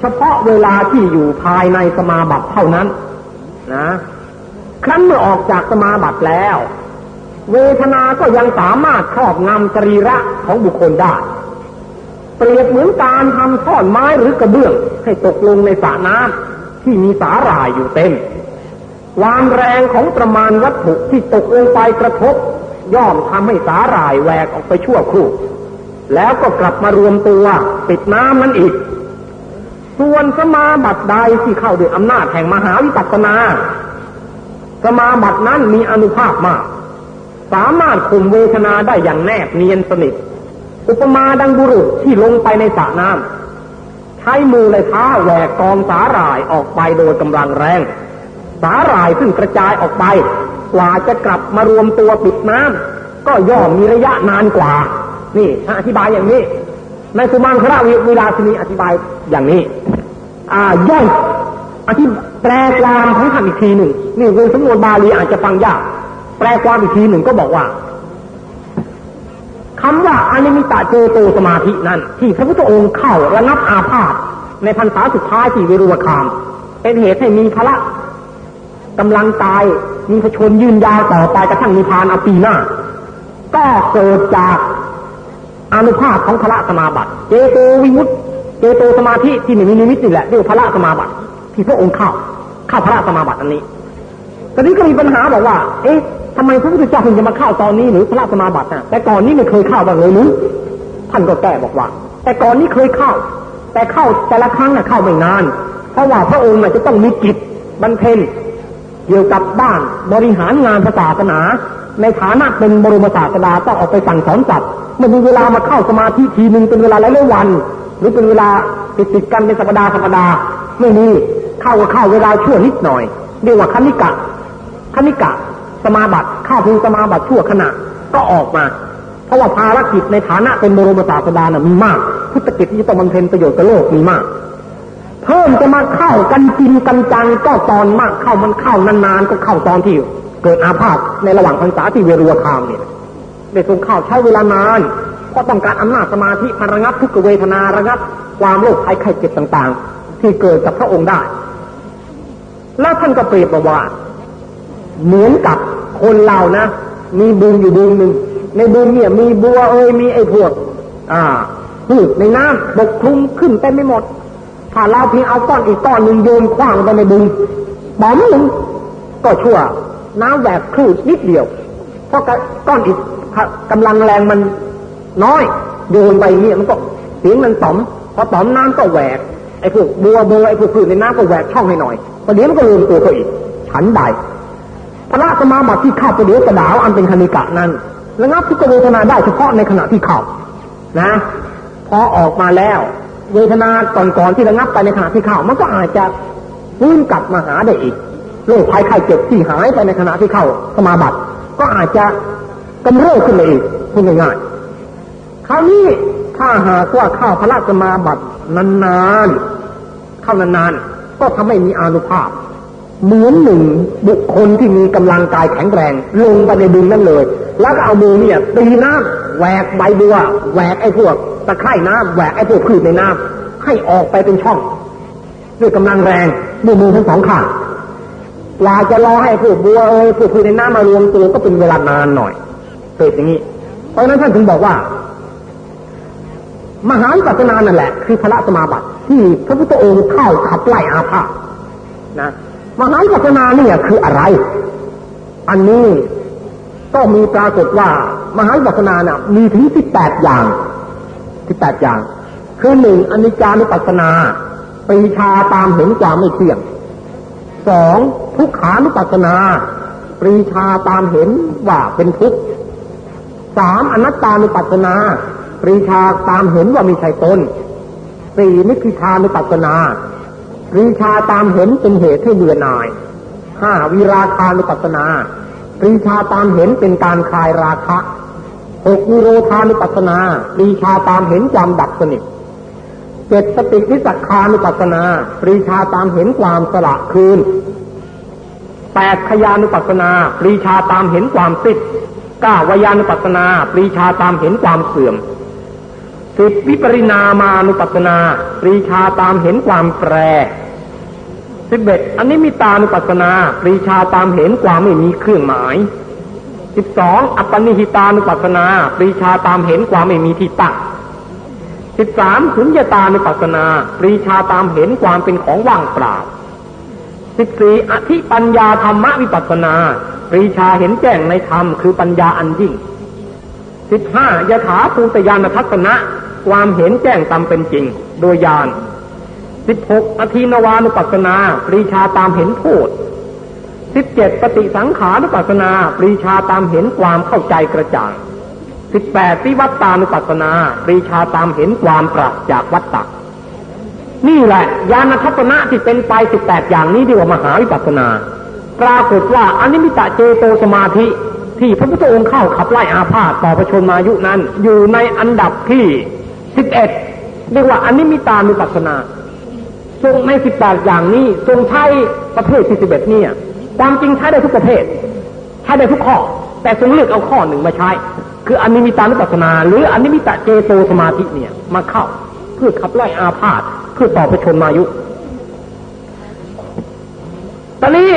เฉพาะเวลาที่อยู่ภายในสมาบัติเท่านั้น นะ ครั้นเมื่อออกจากสมาบัติแล้ว เวทนาก็ยังสามารถครอบงำสรีระของบุคคลได้ เปรียบเหมือนการทำท่อนไม้หรือกระเบื้องให้ตกลงในสระน้ำที่มีสาหร่ายอยู่เต็มความแรงของประมาณวัตถุที่ตกลงไปกระทบ ย่อมทำให้สาหร่ายแหวกออกไปชั่วครู่ แล้วก็กลับมารวมตัวปิดน้ำนั้นอีก ส่วนสมาบัติใดที่เข้าด้วยอำนาจแห่งมหาวิปัสสนา สมาบัตินั้นมีอนุภาพมาก สามารถคุมเวทนาได้อย่างแนบเนียนสนิท อุปมาดังบุรุษที่ลงไปในสระน้ำใช้มือเลยท้าแหวกกองสาหร่ายออกไปโดยกำลังแรง สาหร่ายซึ่งกระจายออกไป กว่าจะกลับมารวมตัวปิดน้ำก็ย่อมมีระยะนานกว่า นี่อธิบายอย่างนี้ในสุมาณคราวิเวลาทีนี้อธิบายอย่างนี้ อ่าย่อยอธิแปลความของท่านอีกทีหนึ่งนี่เป็นสมนวนบาลีอาจจะฟังยาก แปลความอีกทีหนึ่งก็บอกว่าคำว่าอนิมิตาเจโตสมาธินั้น ที่พระพุทธองค์เข้าระงับอาพาธในพรรษาสุดท้ายที่เวรุวคาม เป็นเหตุให้มีพระกำลังตายมีพระชนยืนยาวต่อไปกระทั่งมีพานอปีหน้า ก็เกิดจากอนุภาพของพระสมาบัติ เจโตวิมุตเจโตสมาธิที่ไม่มีนิมิตนี่แหละเรียกพระสมาบัติที่พระองค์เข้าเข้าพระสมาบัติอันนี้ตอนนี้ก็มีปัญหาบอกว่า เอ๊ะ ทำไมพระพุทธเจ้าถึงจะมาเข้าตอนนี้หรือพระสมาบัติน่ะแต่ก่อนนี้ไม่เคยเข้าบ้างเลยหรือท่านก็แก้บอกว่า แต่ก่อนนี้เคยเข้า แต่เข้าแต่ละครั้งน่ะเข้าไม่นาน เพราะว่าพระองค์น่ะจะต้องมีกิจบรรเพ็ญเกี่ยวกับบ้านบริหารงานศาสนา ในฐานะเป็นบรมศาสดาต้องออกไปสั่งสอนสัตว์มันมีเวลามาเข้าสมาธิทีหนึ่งเป็นเวลาหลายวัน หรือเป็นเวลาติดติดกันเป็นสัปดาห์สัปดาห์ไม่มีเข้าก็เข้าเวลาชั่วนิดหน่อยเรียกว่าคณิกะคณิกะ สมาบัติข้าพึงสมาบัติชั่วขณะก็ออกมา เพราะว่าภารกิจในฐานะเป็นบรมศาสดานะมีมาก พุทธกิจที่จะต้องบำเพ็ญประโยชน์กับโลกมีมาก เพิ่มจะมาเข้ากันกินกันจังก็ตอนมากเข้ามันเข้านานๆก็เข้าตอนที่เกิดอาพาธในระหว่างพรรษาที่เวรุวคามเนี่ยได้ทรงเข้าใช้เวลานานเพราะต้องการอำนาจสมาธิมาระงับทุกเวทนาระงับความโรคภัยไข้เจ็บต่างๆ ที่เกิดกับพระองค์ได้ แล้วท่านก็เปรียบว่า เหมือนกับคนเรานะ มีบึงอยู่บึงหนึ่งในบึงเนี่ย มีบัวเอ้ยมีไอ้พวก อ่าพืชในน้ำบกคลุมขึ้นเต็มไม่หมด ถ้าเราเพียงเอาก้อนอีกก้อนหนึ่งโยนคว้างไปในบึงบอมหนึ่งก็ชั่ว น้ำแหวกคลื่นนิดเดียว เพราะก้อนอีกกำลังแรงมันน้อยโยนไปเนี่ยมันก็เสียงมันต๋อมพอต๋อมน้ำก็แหวกไอ้พวกบัวเบอร์ไอ้พวกพืชในน้ำก็แหวกช่องให้หน่อยพอเดี๋ยวมันก็รวมตัวเขาอีกฉันใด พระสมาบัติที่เข้าไปเดี๋ยวกระดาวอันเป็นคณิกะนั้นระงับทุกเวทนาได้เฉพาะในขณะที่เข้านะ พอออกมาแล้ว เวทนาก่อนๆที่ระงับไปในขณะที่เข้ามันก็อาจจะฟื้นกลับมาหาได้อีกโรคภัยไข้เจ็บที่หายไปในขณะที่เข้าสมาบัติ ก็อาจจะกำเริบขึ้นมาอีกพูดง่ายๆคราวนี้ถ้าหากว่าเข้าพระสมาบัตินานๆเข้านานๆก็ทำให้มีอานุภาพ เหมือนหนึ่งบุคคลที่มีกำลังกายแข็งแรง ลงไปในดินนั่นเลย แล้วก็เอามือเนี่ยตีน้ำแหวกใบบัวแหวกไอ้พวกตะไคร่น้ำแหวกไอ้พวกพืชในน้ำให้ออกไปเป็นช่องด้วยกำลังแรงด้วยมือทั้งสองข้างกว่าจะรอให้พวกบัวเอ้ยพวกพืชในน้ำมารวมตัวก็เป็นเวลานานหน่อยเกิดอย่างนี้ เพราะนั้นท่านถึงบอกว่า มหาวิปัสสนานั่นแหละ คือพระสมาบัติที่พระพุทธองค์เข้าขับไล่อาภานะ มหาวิปัสสนาเนี่ยคืออะไร อันนี้ก็มีปรากฏว่ามหาวิปัสสนาเนี่ยมีถึงสิบแปดอย่างสิบแปดอย่าง คือหนึ่งอนิจจานุปัสสนาปรีชาตามเห็นความไม่เที่ยงสองทุกขานุปัสสนาปรีชาตามเห็นว่าเป็นทุกข์สามอนัตตานุปัสสนาปรีชาตามเห็นว่ามีใช่ตนสี่นิพพิทานุปัสสนา รีชาตามเห็นเป็นเหตุให้เบื่อหน่ายห้าวิราคานุปัสนาปรีชาตามเห็นเป็นการคลายราคะหกวิโรธานุปัสนาปรีชาตามเห็นความดับสนิทเจ็ดสติวิสักคานุปัสนาปรีชาตามเห็นความสละคืนแปดขยานุปัสนาปรีชาตามเห็นความสิทธิ์เก้าวยานุปัสนาปรีชาตามเห็นความเสื่อมสิบวิปริณามานุปัสนาปรีชาตามเห็นความแปร สิบเอ็ดอันนี้มีตานุปัสนาปรีชาตามเห็นความไม่มีเครื่องหมายสิบสองอัปปนิหิตานุปัสนาปรีชาตามเห็นความไม่มีที่ตั้งสิบสามสุญญตานุปัสนาปรีชาตามเห็นความเป็นของว่างเปล่าสิบสี่อธิปัญญาธรรมวิปัสนาปรีชาเห็นแจ้งในธรรมคือปัญญาอันยิ่งสิบห้ายถาภูตยานทัศนะ ความเห็นแจ้งตามเป็นจริง โดยญาณ สิบหกอธินวานุปัสนา ปรีชาตามเห็นโทษสิบเจ็ดปฏิสังขานุปัสนา ปรีชาตามเห็นความเข้าใจกระจ่างสิบแปดวิวัตตานุปัสนา ปรีชาตามเห็นความปราศจากวัตตะนี่แหละญาณทัศนะที่เป็นไปสิบแปดอย่างนี้ดีกว่ามหาวิปัสนา ปรากฏว่าอนิมิตะเจโตสมาธิที่พระพุทธองค์เข้าขับไล่อาพาธต่อประชนมายุนั้น อยู่ในอันดับที่สิบเอ็ดเรียกว่าอนิมิตตานุปัสสนา ทรงในสิบแปดอย่างนี้ทรงใช้ประเภทที่สิบเอ็ดเนี่ยความจริงใช้ได้ทุกประเภทใช้ได้ทุกข้อ แต่ทรงเลือกเอาข้อหนึ่งมาใช้ คืออนิมิตตานุปัสสนา หรืออนิมิตตเจโตสมาธิเนี่ยมาเข้า เพื่อขับไล่อาพาธเพื่อต่อพระชนมายุตอนนี้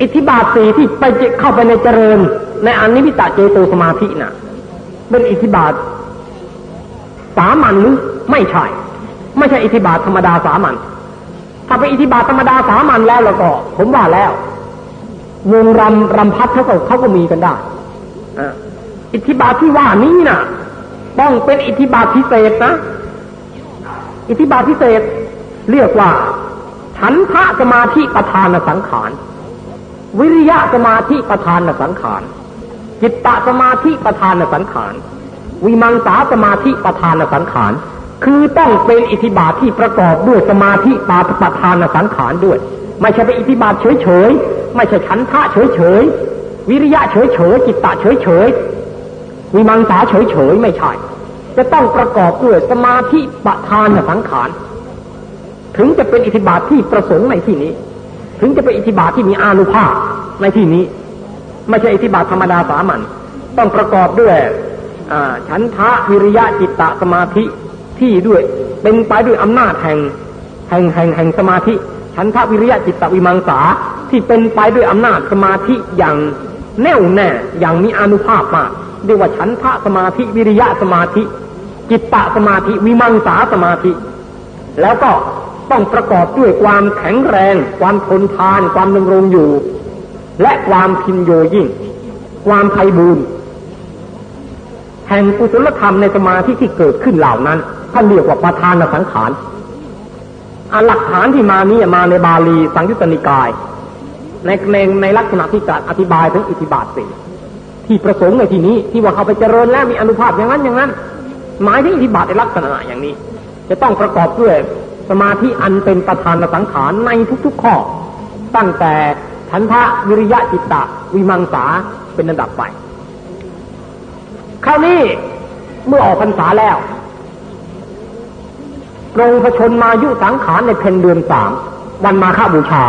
อิทธิบาทสี่ที่ไปเข้าไปในเจริญ ในอนิมิตะเจโตสมาธิน่ะ เป็นอิทธิบาทสามัญหรือไม่ใช่ ไม่ใช่อิทธิบาทธรรมดาสามัญถ้าเป็นอิทธิบาทธรรมดาสามัญแล้วแล้วก็ ผมว่าแล้ววงรำรำพัดเขาก็เขาก็มีกันได้อิทธิบาทที่ว่านี้น่ะ ต้องเป็นอิทธิบาทพิเศษนะ อิทธิบาทพิเศษเรียกว่าฉันทะสมาธิประธานสังขาร วิริยะสมาธิประธานสังขาร จิตตสมาธิประธานสังขาร วิมังสาสมาธิประธานสังขาร คือต้องเป็นอิทธิบาทที่ประกอบด้วยสมาธิปาประธานสังขารด้วย ไม่ใช่เป็นอิทธิบาทเฉยๆ ไม่ใช่ฉันทะเฉยๆ วิริยะเฉยๆ จิตตะเฉยๆวิมังสาเฉยๆ ไม่ใช่ จะต้องประกอบด้วยสมาธิประธานสังขาร ถึงจะเป็นอิทธิบาทที่ประสงค์ในที่นี้ ถึงจะเป็นอิทธิบาทที่มีอานุภาพในที่นี้ ไม่ใช่อิทธิบาทธรรมดาสามัญต้องประกอบด้วยฉันทะวิริยะจิตตะสมาธิ ที่ด้วย เป็นไปด้วยอำนาจแห่งแห่งแห่งแห่งสมาธิฉันทะวิริยะจิตตวิมังสาที่เป็นไปด้วยอำนาจสมาธิอย่างแน่วแน่อย่างมีอนุภาพมากเรียกว่าฉันทะสมาธิวิริยะสมาธิ จิตตสมาธิวิมังสาสมาธิ แล้วก็ต้องประกอบด้วยความแข็งแรง ความทนทาน ความดำรงอยู่ และความพินโยยิ่ง ความไพบูรณ์แห่งกุศลธรรมในสมาธิที่เกิดขึ้นเหล่านั้น ท่านเรียกว่าประธานสังขารอันหลักฐานที่มานี้มาในบาลีสังยุตตนิกาย ในในในลักษณะที่จะอธิบายถึงอิทธิบาทสี่ที่ประสงค์ในที่นี้ที่ว่าเขาไปเจริญแล้วมีอนุภาพอย่างนั้นอย่างนั้น หมายถึงอิทธิบาทในลักษณะอย่างนี้ จะต้องประกอบด้วยสมาธิอันเป็นประธานสังขารในทุกๆข้อ ตั้งแต่ทันทะวิริยะจิตตะ วิมังสาเป็นระดับไป คราวนี้เมื่อออกพรรษาแล้ว ตรงพระชนมายุสังขารในเพนเดือนสามวันมาฆบูชา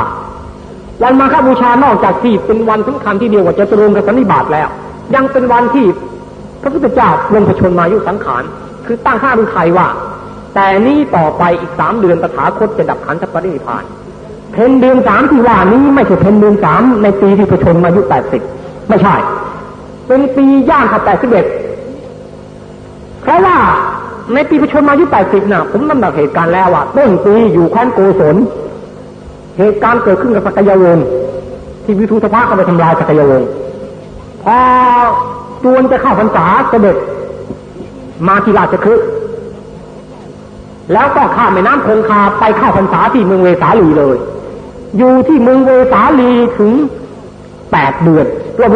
วันมาฆบูชานอกจากที่เป็นวันสำคัญที่เดียวกับจะตรงกับสันนิบาตแล้ว ยังเป็นวันที่พระพุทธเจ้าลงพระชนมายุสังขารคือตั้งข้าดูไทยว่า แต่นี้ต่อไปอีกสามเดือนตถาคตจะดับขันธปรินิพาน เพนเดือนสามที่ว่านี้ไม่ใช่เพนเดือนสามในปีที่ประชนมายุแปดสิบไม่ใช่ เป็นปีย่างขับแปดสิบเอ็ดเพราะว่า ในปีประชนมายุแปดสิบน่ะผมนำดับเหตุการณ์แล้วว่าต้นปีอยู่แคว้นโกศล เหตุการณ์เกิดขึ้นกับสักยวงที่วิทูธภาเข้าไปทำลายสักยวงพอจวนจะเข้าพรรษาเสด็จมาที่ราชคฤห์แล้วก็ข้ามแม่น้ำคงคาไปเข้าพรรษาที่เมืองเวสาลีเลย อยู่ที่เมืองเวสาลีถึงแปดเดือน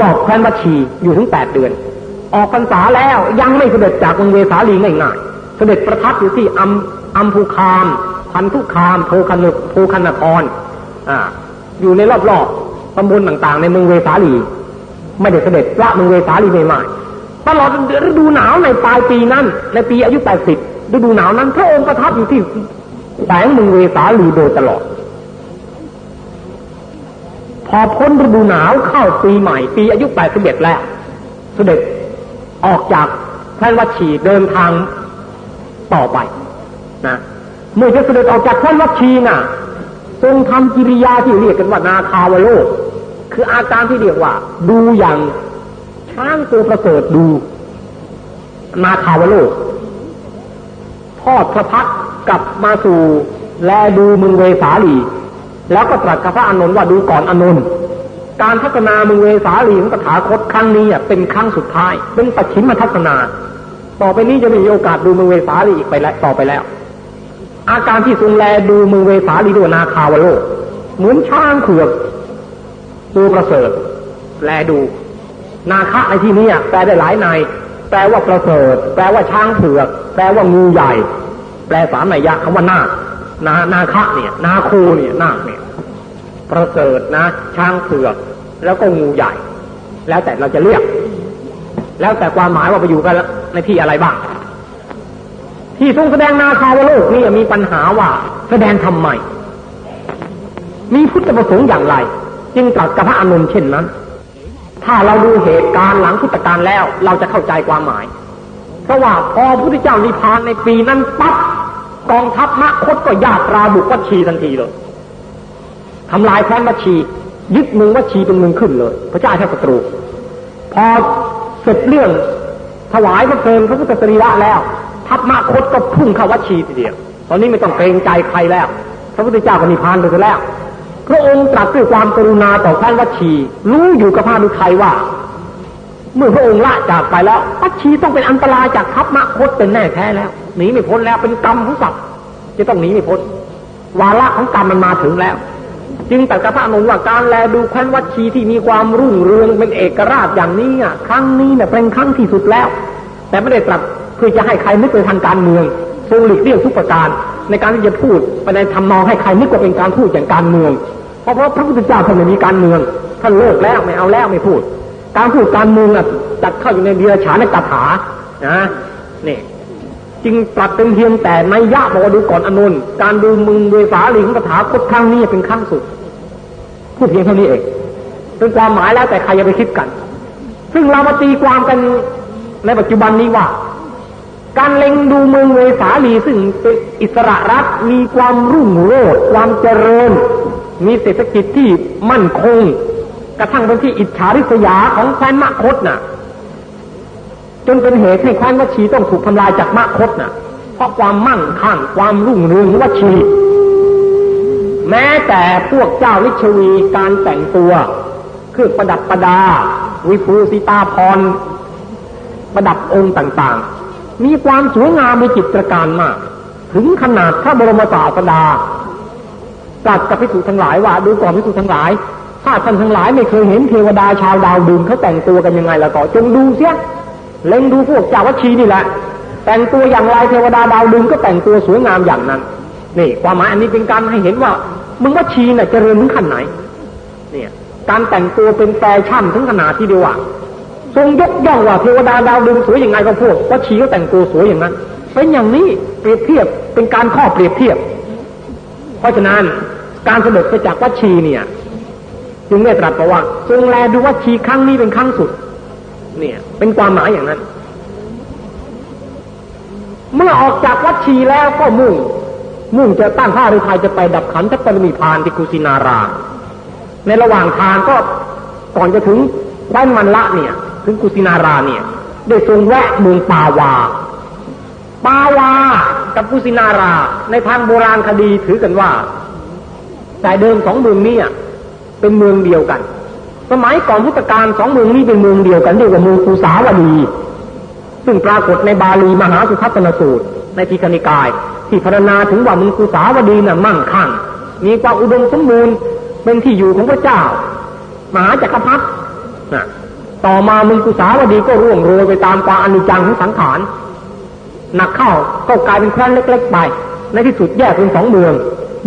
รอบๆแคว้นวัชีอยู่ถึงแปดเดือน ออกพรรษาแล้วยังไม่เสด็จจากเมืองเวสาลีง่ายๆ เสด็จประทับอยู่ที่อัมอัมพูคาม พันธุคามโทคันโพคันครอ่าอยู่ในรอบๆตำบลต่างๆ ในเมืองเวสาลี ไม่ได้เสด็จพระเมืองเวสาลีใหม่ๆตลอดฤดูหนาวในปลายปีนั้น ในปีอายุแปดสิบฤดูหนาวนั้น พระองค์ประทับอยู่ที่แสงเมืองเวสาลีโดยตลอด พอพ้นฤดูหนาวเข้าปีใหม่ ปีอายุแปดสิบเอ็ดแล้ว เสด็จออกจากแคว้นวัชีเดินทาง ต่อไปนะเมื่อจะเสด็จออกจากแคว้นวัชีน่ะทรงทำกิริยาที่เรียกกันว่านาคาวโลก คืออาการที่เรียกว่า ดูอย่างช้างตัวประเสริฐดู นาคาวโลก ทอดพระพักกลับมาสู่แลดูมึงเวสาลี แล้วก็ตรัสกับพระอานนท์ว่าดูก่อนอานนท์การทัศนามึงเวสาลีของตถาคตครั้งนี้เป็นครั้งสุดท้าย เป็นปัจฉิมทัศนา ต่อไปนี้จะไม่มีโอกาสดูมึงเวสาลีอีกไปแล้วต่อไปแล้ว อาการที่ทรงแลดูมึงเวสาลีด้วยนาคาวโลก เหมือนช้างเผือกตัวประเสริฐ แลดู นาคะในที่นี้แปลได้หลายในแปลว่าประเสริฐ แปลว่าช้างเผือก แปลว่างูใหญ่ แปลสามนัยยะคำว่านาคนานาคะเนี่ย นาคูเนี่ยนาคเนี่ย ประเสริฐนะ ช้างเผือก แล้วก็งูใหญ่ แล้วแต่เราจะเรียก แล้วแต่ความหมายว่าไปอยู่กันในที่อะไรบ้าง ที่ทรงแสดงนาคาวโลกนี่มีปัญหาว่าแสดงทำไม มีพุทธประสงค์อย่างไร จึงตรัสกับพระอนุนเช่นนั้น ถ้าเราดูเหตุการณ์หลังพุทธกาลแล้ว เราจะเข้าใจความหมาย เพราะว่าพอพระพุทธเจ้านิพพานในปีนั้นปั๊บกองทัพมะคตก็ญาตราบุกวัชีทันทีเลยทำลายแคว้นวัชี ยึดเมืองวัชีเป็นเมืองขึ้นเลย พระเจ้าแท้ศัตรู พอ เสร็จเรื่องถวายพระเพลิงพระพุทธสรีระแล้วทัพมะคตก็พุ่งเข้าวัชีทีเดียว ตอนนี้ไม่ต้องเกรงใจใครแล้ว พระพุทธเจ้าก็นิพพานไปแล้ว พระองค์ตรัสด้วยความกรุณาต่อแคว้นวัชี รู้อยู่กับพระดุทัยว่า เมื่อพระองค์ละจากไปแล้ววัชีต้องเป็นอันตรายจากทัพมะคตเป็นแน่แท้แล้วหนีไม่พ้นแล้วเป็นกรรมของสัตว์จะต้องหนีไม่พ้นวาระของกรรมมันมาถึงแล้ว จึงแต่กระพระนนว่าการแลดูแคว้นวัชีที่มีความรุ่งเรืองเป็นเอกราชอย่างนี้อะครั้งนี้เนี่ยเป็นครั้งที่สุดแล้ว แต่ไม่ได้ตรัสเพื่อจะให้ใครนึกไปทางการเมืองทรงหลีกเลี่ยงทุกประการ ในการที่จะพูดไปในทำนองให้ใครนึกว่าเป็นการพูดอย่างการเมือง เพราะเพราะพระพุทธเจ้าท่านไม่มีการเมืองท่านเลิกแล้วไม่เอาแล้วไม่พูด การพูดการเมืองอะจัดเข้าอยู่ในเดียฉาในกถานะนี่ จึงตรัสเป็นเพียงแต่ในยะบอกว่าดูก่อนอนุนการดูมึงโดยสาลีของคาถาคตครั้งนี้เป็นครั้งสุดพูดเพียงเท่านี้เองเป็นความหมายแล้วแต่ใครจะไปคิดกัน ซึ่งเรามาตีความกันในปัจจุบันนี้ว่า การเล็งดูเมืองเวสาลีซึ่งเป็นอิสระรัฐมีความรุ่งโรจน์ความเจริญ มีเศรษฐกิจที่มั่นคง กระทั่งเป็นที่อิจฉาริษยาของแคว้นมะคตน่ะ จนเป็นเหตุให้แคว้นวชีต้องถูกทำลายจากมคตน่ะ เพราะความมั่งคั่งความรุ่งเรืองวชี แม้แต่พวกเจ้าลิชวีการแต่งตัว เครื่องประดับประดา วิภูสิตาพร ประดับองค์ต่างๆ มีความสวยงามมีจิตรการมาก ถึงขนาดพระบรมศาสดาตรัสกับพิสุทั้งหลายว่าดูก่อนพิสุทั้งหลายถ้าท่านทั้งหลายไม่เคยเห็นเทวดาชาวดาวดึงเขาแต่งตัวกันยังไงแล้วก็จงดูเสีย เล็งดูพวกเจ้าวัชีนี่แหละ แต่งตัวอย่างไรเทวดาดาวดึงก็แต่งตัวสวยงามอย่างนั้น นี่ ความหมายอันนี้เป็นการให้เห็นว่า มึงวัชีเนี่ยเจริญถึงขั้นไหน เนี่ย การแต่งตัวเป็นแฟชั่นถึงขนาดที่เดียวว่าทรงยกย่องว่าเทวดาดาวดึงสวยอย่างไรก็พวกวัชีก็แต่งตัวสวยอย่างนั้น เป็นอย่างนี้เปรียบเทียบเป็นการข้อเปรียบเทียบ เพราะฉะนั้นการเสด็จไปจากวัชีเนี่ย จึงได้ตรัสว่าทรงแลดูวัชีครั้งนี้เป็นครั้งสุด เนี่ย เป็นความหมายอย่างนั้น เมื่อออกจากวัชีแล้วก็มุ่ง มุ่งจะตั้งท่าฤทัยจะไปดับขันทัปรมีพานที่กุสินารา ในระหว่างทางก็ก่อนจะถึงแคว้นมันละเนี่ย ถึงกุสินาราเนี่ย ได้ทรงแวะเมืองปาวา ปาวากับกุสินารา ในทางโบราณคดีถือกันว่า แต่เดิมสองเมืองนี้เป็นเมืองเดียวกัน สมัยก่อนพุทธกาลสองเมืองนี้เป็นเมืองเดียวกันเรียกว่าเมืองกุสาวดี ซึ่งปรากฏในบาลีมหาสุทัศนสูตร ในทีคณิกาย ที่พรรณนาถึงว่าเมืองกุสาวดีน่ะมั่งคั่งมีความอุดมสมบูรณ์เป็นที่อยู่ของพระเจ้า มหาจักรพรรดิต่อมามึงกุสาวดีก็ร่วงโรยไปตามความอนิจจังของสังขารหนักเข้าก็กลายเป็นแคว้นเล็ก ๆ ไป ในที่สุดแยกเป็นสองเมือง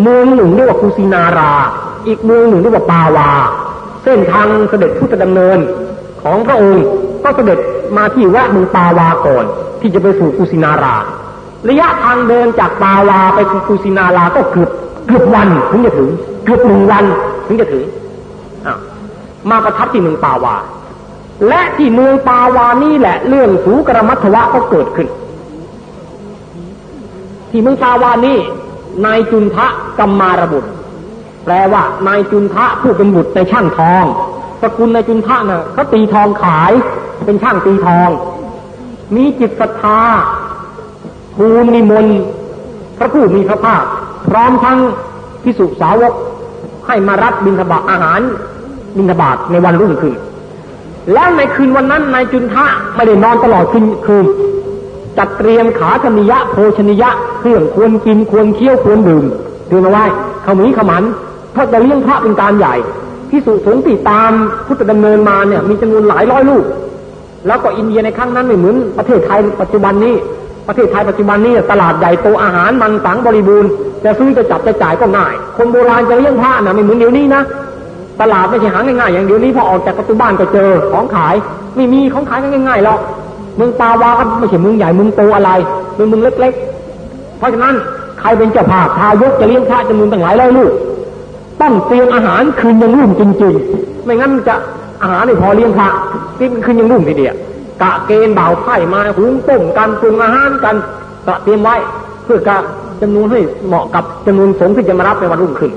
เมืองหนึ่งเรียกว่ากุสินาราออีกเมืองหนึ่งเรียกว่าปาวา เส้นทางเสด็จพุทธดำเนินของพระองค์ก็เสด็จมาที่แวะเมืองปาวาก่อน ที่จะไปสู่กุสินารา ระยะทางเดินจากปาวาไปกุสินาราก็เกือบเกือบวันถึงจะถึงเกือบหนึ่งวันถึงจะถึงมาประทับที่เมืองปาวา และที่เมืองปาวานี่แหละเรื่องสูกรมัทวะก็เกิดขึ้น ที่เมืองปาวานี่นายจุนทะกัมมารบุตร แปลว่านายจุนทะผู้เป็นบุตรในช่างทองสกุลนายจุนทะนะ่ะเขาตีทองขายเป็นช่างตีทอง มีจิตศรัทธาทูลนิมนต์พระผู้มีพระภาค พร้อมทั้งพิสุสาวกให้มารับบิณฑบาตอาหารบิณฑบาตในวันรุ่งขึ้น แล้วในคืนวันนั้นนายจุนทะไม่ได้นอนตลอดคืนคืนจัดเตรียมขาธนิยะโภชนิยะเครื่องควรกินควรเคี้ยวควรดื่มเตรียมเอาไว้ขมีขมัน เพราจะเลี้ยงพระเป็นการใหญ่พิสุสงฆ์ที่ตามพุทธดำเนินมาเนี่ย มีจำนวนหลายร้อยลูก แล้วก็อินเดียในครั้งนั้นไม่เหมือนประเทศไทยปัจจุบันนี้ ประเทศไทยปัจจุบันนี้ตลาดใหญ่โตอาหารมันสังบริบูรณ์จะซื้อจะจับจะจ่ายก็ง่าย คนโบราณจะเลี้ยงพระนะไม่เหมือนเดี๋ยวนี้นะตลาดไม่ใช่หาง่ายๆอย่างเดี๋ยวนี้พอออกจากประตูบ้านก็เจอของขายไม่มีของขายง่ายๆหรอกเมืองปาวาก็ไม่ใช่เมืองใหญ่เมืองโตอะไรเป็นเมืองเล็ก ๆ เพราะฉะนั้นใครเป็นเจ้าภาพทายกจะเลี้ยงพระจำนวนตั้งหลายร้อยลูก ต้องเตรียมอาหารคืนยังรุ่งจริง ๆ ไม่งั้นจะอาหารไม่พอเลี้ยงพระที่คืนยังรุ่งทีเดียวกะเกณฑ์บ่าวไผ่มาหุงต้มกันปรุงอาหารกันกะเตรียมไว้เพื่อกะจำนวนให้เหมาะกับจำนวนสงฆ์ที่จะมารับในวันรุ่งขึ้น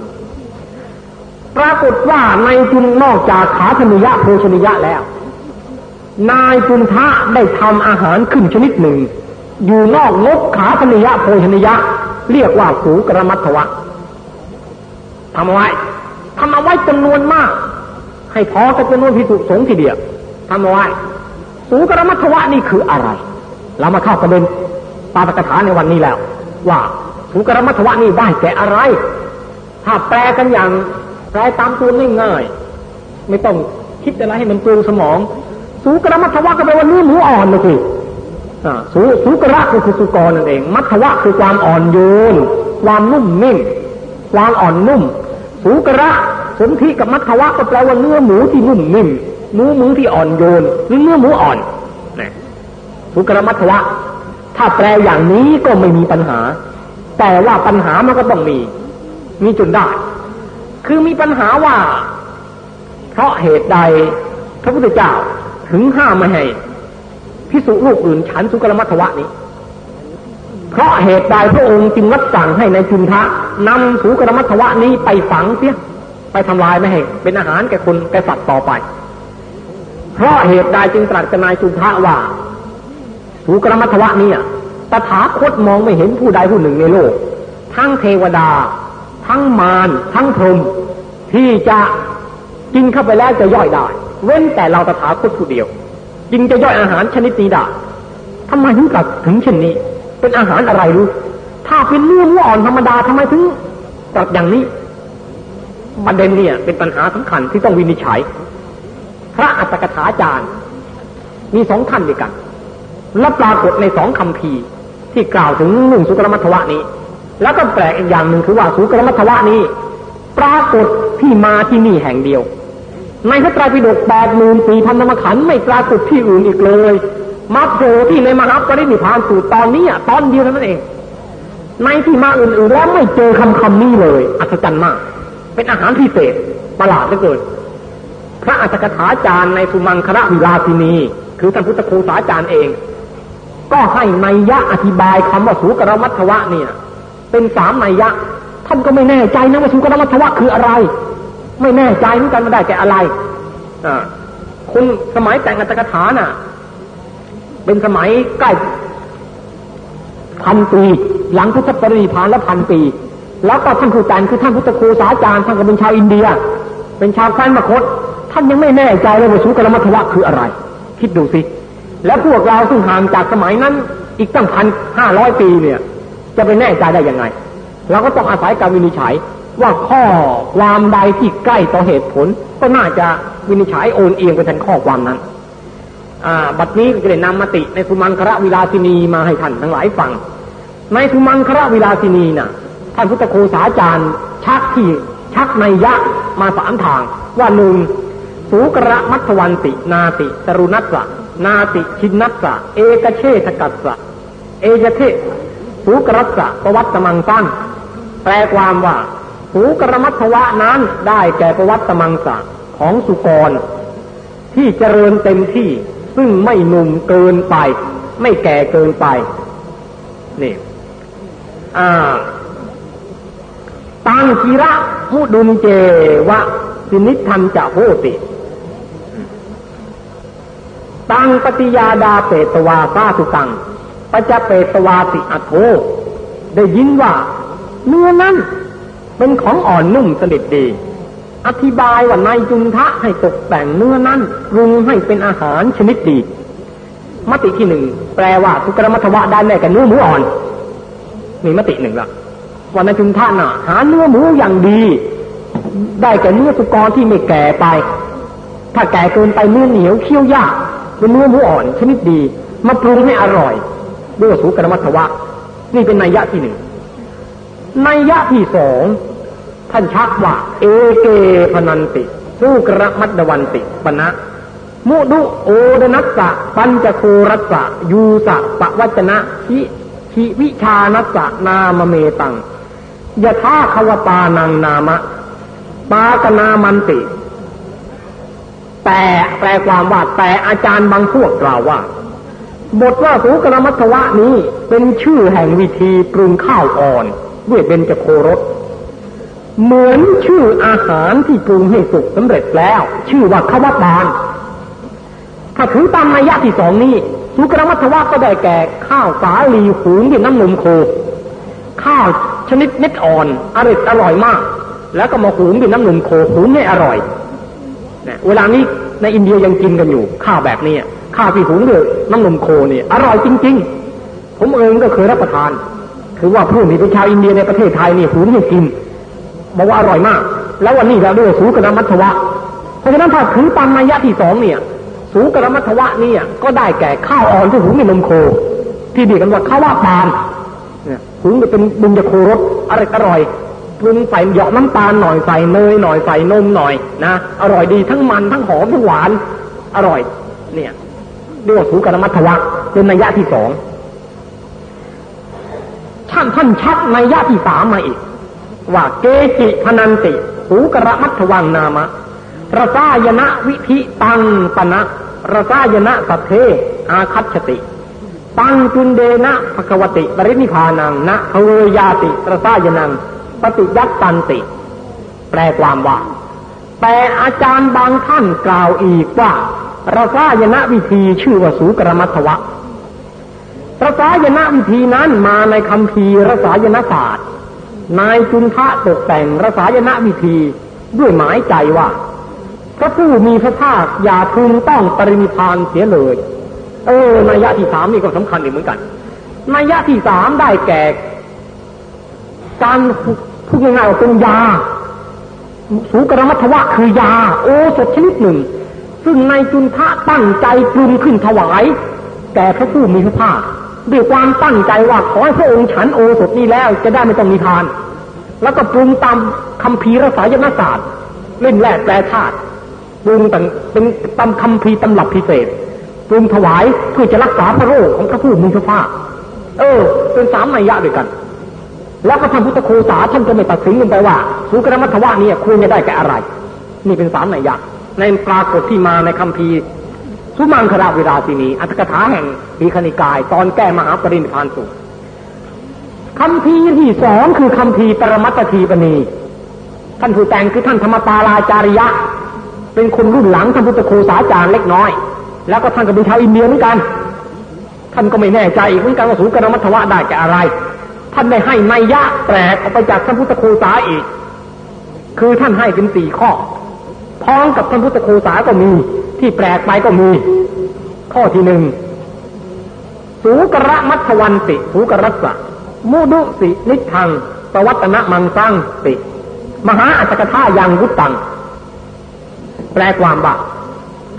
ปรากฏว่าในจุนนอกจากขาธนิยะโภชนิยะแล้ว นายจุนทะได้ทำอาหารขึ้นชนิดหนึ่ง อยู่นอกงบขาธนิยะโภชนิยะ เรียกว่าสูกรมัทวะ ทำเอาไว้ทำเอาไว้จำนวนมาก ให้พอกับจำนวนพิสุสงทีเดียวทำเอาไว้สูกรมัทวะนี่คืออะไร เรามาเข้าประเด็นปาตกถาในวันนี้แล้ว ว่าสูกรมัทวะนี่ได้แก่อะไร ถ้าแปลกันอย่างแปลตามตัวง่ายๆไม่ต้องคิดอะไรให้มันปรุงสมอง สูกรมัทวะก็แปลว่าเนื้อหมูอ่อนเลยสิสูสูกระก็คือสุกรนั่นเอง มัทวะคือความอ่อนโยน ความนุ่มนิ่ม ความอ่อนนุ่ม สูกระสนธิกับมัทวะก็แปลว่าเนื้อหมูที่นุ่มนิ่มเนื้อหมูที่อ่อนโยนหรือเนื้อหมูอ่อนนะสูกระมัทวะ ถ้าแปลอย่างนี้ก็ไม่มีปัญหา แต่ว่าปัญหามันก็ต้องมี มีจนได้ คือมีปัญหาว่า เพราะเหตุใดพระพุทธเจ้าถึงห้ามไม่ให้พิสุลูกอื่นฉันสุกรมัทวะนี้ เพราะเหตุใดพระองค์จึงรับสั่งให้ในจุนทะนำสูกรมัทวะนี้ไปฝังเสียไปทำลายไม่ให้เป็นอาหารแก่คนแก่สัตว์ต่อไป เพราะเหตุใดจึงตรัสกับนายจุนทะว่าสูกรมัทวะนี้ตถาคตมองไม่เห็นผู้ใดผู้หนึ่งในโลก ทั้งเทวดา ทั้งมารทั้งพรหมที่จะกินเข้าไปแล้วจะย่อยได้ เว้นแต่เราตถาคตผู้เดียว จึงจะย่อยอาหารชนิดนี้ได้ทำไมถึงกลับถึงเช่นนี้ เป็นอาหารอะไรรู้ ถ้าเป็นเนื้อหมูอ่อนธรรมดาทำไมถึงตรัสอย่างนี้ประเด็นเนี่ยเป็นปัญหาสำคัญที่ต้องวินิจฉัย พระอัตถกถาจารย์ มีสองท่านด้วยกัน และปรากฏในสองคำพีที่กล่าวถึงหนึ่งสุกรมัทวะนี้ แล้วก็แปลกอีกอย่างหนึ่งคือว่าสุกรมัทวะนี้ ปรากฏที่มาที่นี่แห่งเดียว ในพระไตรปิฎกแปดหมื่นสี่พันธรรมขันไม่ปรากฏที่อื่นอีกเลย มาโผล่ที่ในมหาปรินิพานสูตรตอนนี้ตอนเดียวเท่านั้นเอง ในที่มาอื่นๆแล้วไม่เจอคำคำนี้เลย อัศจรรย์มาก เป็นอาหารพิเศษประหลาดเหลือเกินพระอัตถกถาจารย์ในสุมังคระวิลาสินี คือท่านพุทธคูสาจารย์เอง ก็ให้ในยะอธิบายคำว่าสูกรมัทวะเนี่ย เป็นสามในยะท่านก็ไม่แน่ใจนะว่าสูกรมัทวะคืออะไร ไม่แน่ใจเหมือนกันมาได้แก่อะไรอ่าคุณสมัยแต่งอัตถกถาน่ะ เป็นสมัยใกล้พันปี หลังพุทธปรินิพานและพันปี แล้วก็ท่านครูแต่งคือท่านพุทธครูสาจารย์ท่านก็เป็นชาวอินเดีย เป็นชาวแคว้นมคต ท่านยังไม่แน่ใจเลยว่าสุกรมัทวะคืออะไร คิดดูสิ แล้วพวกเราซึ่งห่างจากสมัยนั้นอีกตั้งพันห้าร้อยปีเนี่ย จะไปแน่ใจได้ยังไงเราก็ต้องอาศัยการวินิจฉัยว่าข้อความใดที่ใกล้ต่อเหตุผล ก็น่าจะวินิจฉัยโอนเอียงไปทางข้อความนั้น บัดนี้ก็ได้นำมติในสุมังคระวิลาสินีมาให้ท่านทั้งหลายฟัง ในสุมังคระวิลาสินีน่ะ ท่านพุทธโคสาจารย์ ชักที่ชักในยะมาสามทาง ว่าหนึ่งสูกระมัทวันติ นาติตรุนัสสะนาติชินนัสสะเอกเชษกัสสะเอยเทสูกรัสสะประวัติมังสังแปลความว่าสูกรมัทวะนั้นได้แก่ประวัติมังสะของสุกร ที่เจริญเต็มที่ ซึ่งไม่หนุ่มเกินไป ไม่แก่เกินไป นี่อ่าตังคีระมุดุนเจวะสินิทันจะโหติตังปฏิยาดาเปตวาซาสุตังปจะเปตวาติอัโทได้ยินว่าเนื้อนั้นเป็นของอ่อนนุ่มสนิทดี อธิบายว่านายจุนทะให้ตกแต่งเนื้อนั้นปรุงให้เป็นอาหารชนิดดี มติที่หนึ่งแปลว่าสุกรมัทวะได้แม่กับเนื้อหมูอ่อน มีมติหนึ่งละว่านายจุนทะน่ะ หาเนื้อหมูอย่างดี ได้แก่เนื้อสุกรที่ไม่แก่ไป ถ้าแก่เกินไปเนื้อเหนียวเคี้ยวยากเป็นเนื้อหมูอ่อน ชนิดดี มาปรุงให้อร่อยด้วยสุกรมัทวะ นี่เป็นนัยยะที่หนึ่งนัยยะที่สอง ท่านชักว่า เอเกพนันติสู้กระมัดดวันติปณะมุดุโอดนัสสะปัญจโครัสสะยูสะปะวัจนะชิชิวิชานัสสะนามเมตังยะท่าขวปานังนามะ ปากนามันติ แต่แปลความว่าแต่อาจารย์บางพวกกล่าวว่า บทว่าสูกรมัทวะนี้เป็นชื่อแห่งวิธีปรุงข้าวอ่อน ด้วยเบญจโครส เหมือนชื่ออาหารที่ปรุงให้สุกสำเร็จแล้ว ชื่อว่าขวัตบานถ้าถือตามนัยยะที่สองนี้สุกรมัทวะก็ได้แก่ข้าวสาลีหุงด้วยน้ำนมโค ข้าวชนิดเม็ดอ่อนอร่อยอร่อยมาก แล้วก็มาหุงด้วยน้ำนมโคหุงให้อร่อยเนี่ยเวลานี้ในอินเดียยังกินกันอยู่ ข้าวแบบนี้ข้าวที่หุงด้วยน้ำนมโคเนี่ยอร่อยจริง ๆ ผมเองก็เคยรับประทาน คือว่าผู้ที่เป็นชาวอินเดียในประเทศไทยนี่หุงให้กิน บอกว่าอร่อยมาก แล้ววันนี้เราด้วยสูกรมัทวะ เพราะฉะนั้นถ้าถือตามนัยยะที่สองเนี่ย สูกรมัทวะเนี่ยก็ได้แก่ข้าวอ่อนที่หุงในนมโค ที่เรียกกันว่าข้าวว่าปานเนี่ยหุงเป็นบุญจะโครสอร่อยอร่อยปรุงใส่หยอกน้ำตาลหน่อยใส่เนยหน่อยใส่นมหน่อยนะอร่อยดีทั้งมันทั้งหอมทั้งหวาน อร่อย เนี่ยเรียกว่าสูกรมัทวะเป็นนัยยะที่สองท่านท่านชักนัยยะที่สามมาอีก ว่าเกจิพนันติหูกระมัทวังนามะระซายนะวิธิตังปนะระซายนะสัทเท อาคัตชติ ตังจุนเดนะภควติ ปรินิพานังนะเวยาติระซายนัง ปฏิยัตตันติ แปลความว่า แต่อาจารย์บางท่านกล่าวอีกว่าระซายนะวิธีชื่อว่าสูกรมัทวะระสายนะวิธีนั้นมาในคำพีรสายนศาสตร์ นายจุนทะตกแต่งรสายนะวิธีด้วยหมายใจว่า พระผู้มีพระภาคอย่าพึงต้องปริมิพานเสียเลย เออนัยยะที่สามนี่ก็สำคัญอีกเหมือนกันนัยยะที่สามได้แก่ การพูดง่ายๆว่าเป็นยา สูกรมัทวะคือยา โอสถชนิดหนึ่ง ซึ่งนายจุนทะตั้งใจปรุงขึ้นถวาย แก่พระผู้มีพระภาค ด้วยความตั้งใจว่าขอให้พระองค์ฉันโอสถนี้แล้ว จะได้ไม่ต้องมีทาน แล้วก็ปรุงตามคำพีรสายนศาสตร์เล่นแร่แปลธาตุปรุงต่างเป็นตามคำพีตำรับพิเศษปรุงถวายเพื่อจะรักษาพระโรคของพระผู้มีพระภาคเออ เป็นสามนัยยะด้วยกัน แล้วก็ท่านพุทธโคสาท่านก็ไม่ตัดสินกันไปว่าสุกรมัทวะนี่ควรจะได้แก่อะไร นี่เป็นสามนัยยะในปรากฏที่มาในคำพี สุมังคราวิราชินี อัตถกถาแห่งปีคณิกาย ตอนแก้มหาปรินิพานสุคำพีที่สองคือคำพีปรมัตทีปณีท่านผู้แต่งคือท่านธรรมปาลาจาริยะ เป็นคนรุ่นหลังท่านพุทธโคสาจารย์เล็กน้อย แล้วก็ท่านก็เป็นชาวอินเดียเหมือนกัน ท่านก็ไม่แน่ใจอีกเหมือนกันว่าสูกรมัทวะได้แก่อะไร ท่านได้ให้ไมยะแปลกออกไปจากท่านพุทธโคสาอีก คือท่านให้เป็นสี่ข้อพ้องกับท่านพุทธโคสาก็มี ที่แปลกไปก็มี ข้อที่หนึ่งสูกระมัทวันติสูกรัสสะมุดุสินิทังปวัตนะมังสังติ มหาอัจฉริยะยังวุตัง แปลความว่า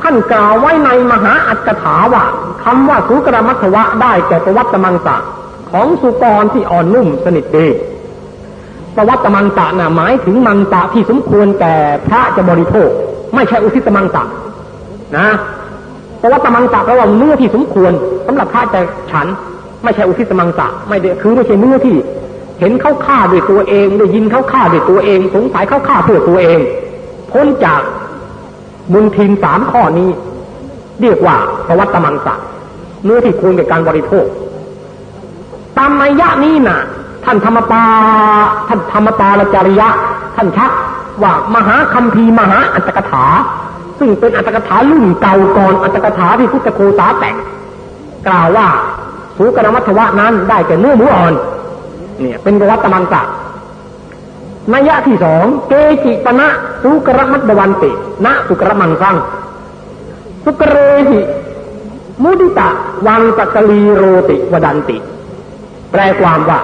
ท่านกล่าวไว้ในมหาอัจฉริยว่าคำว่าสุกรมัทวะได้แก่ปวัตมังสะของสุกรที่อ่อนนุ่มสนิทดีปวัตมังตะน่ะหมายถึงมังตะที่สมควรแก่พระจะบริโภค ไม่ใช่อุทิศมังตะ นะปวัตมังตะแปลว่าเนื้อที่สมควรสำหรับพระจะฉัน ไม่ใช่อุทิศมังตะไม่ได้คือไม่ใช่เนื้อที่ เห็นเขาฆ่าด้วยตัวเองได้ยินเขาฆ่าด้วยตัวเอง สงสัยเขาฆ่าเพื่อตัวเองพ้นจากมุนทินสามข้อนี้ เรียกว่าปวัตมังตะเนื้อที่ควรแก่การบริโภค ตามนัยยะนี้น่ะ ท่านธรรมปาท่านธรรมปาลจริยะ ท่านชักว่ามหาคัมภีร์มหาอัตถกถา ซึ่งเป็นอัตถกถารุ่นเก่าก่อนอัตถกถาที่พุทธโคตาแต่ง กล่าวว่าสุกรมัทวะนั้นได้แก่เนื้อหมูอ่อน เนี่ย เป็นประวัตมังกะนัยยะที่สองเกจิปณะสุกรมัตวันติณสุกรมังสังสุกเรหิมุดิตะวังสักลีโรติวดันติ แปลความว่า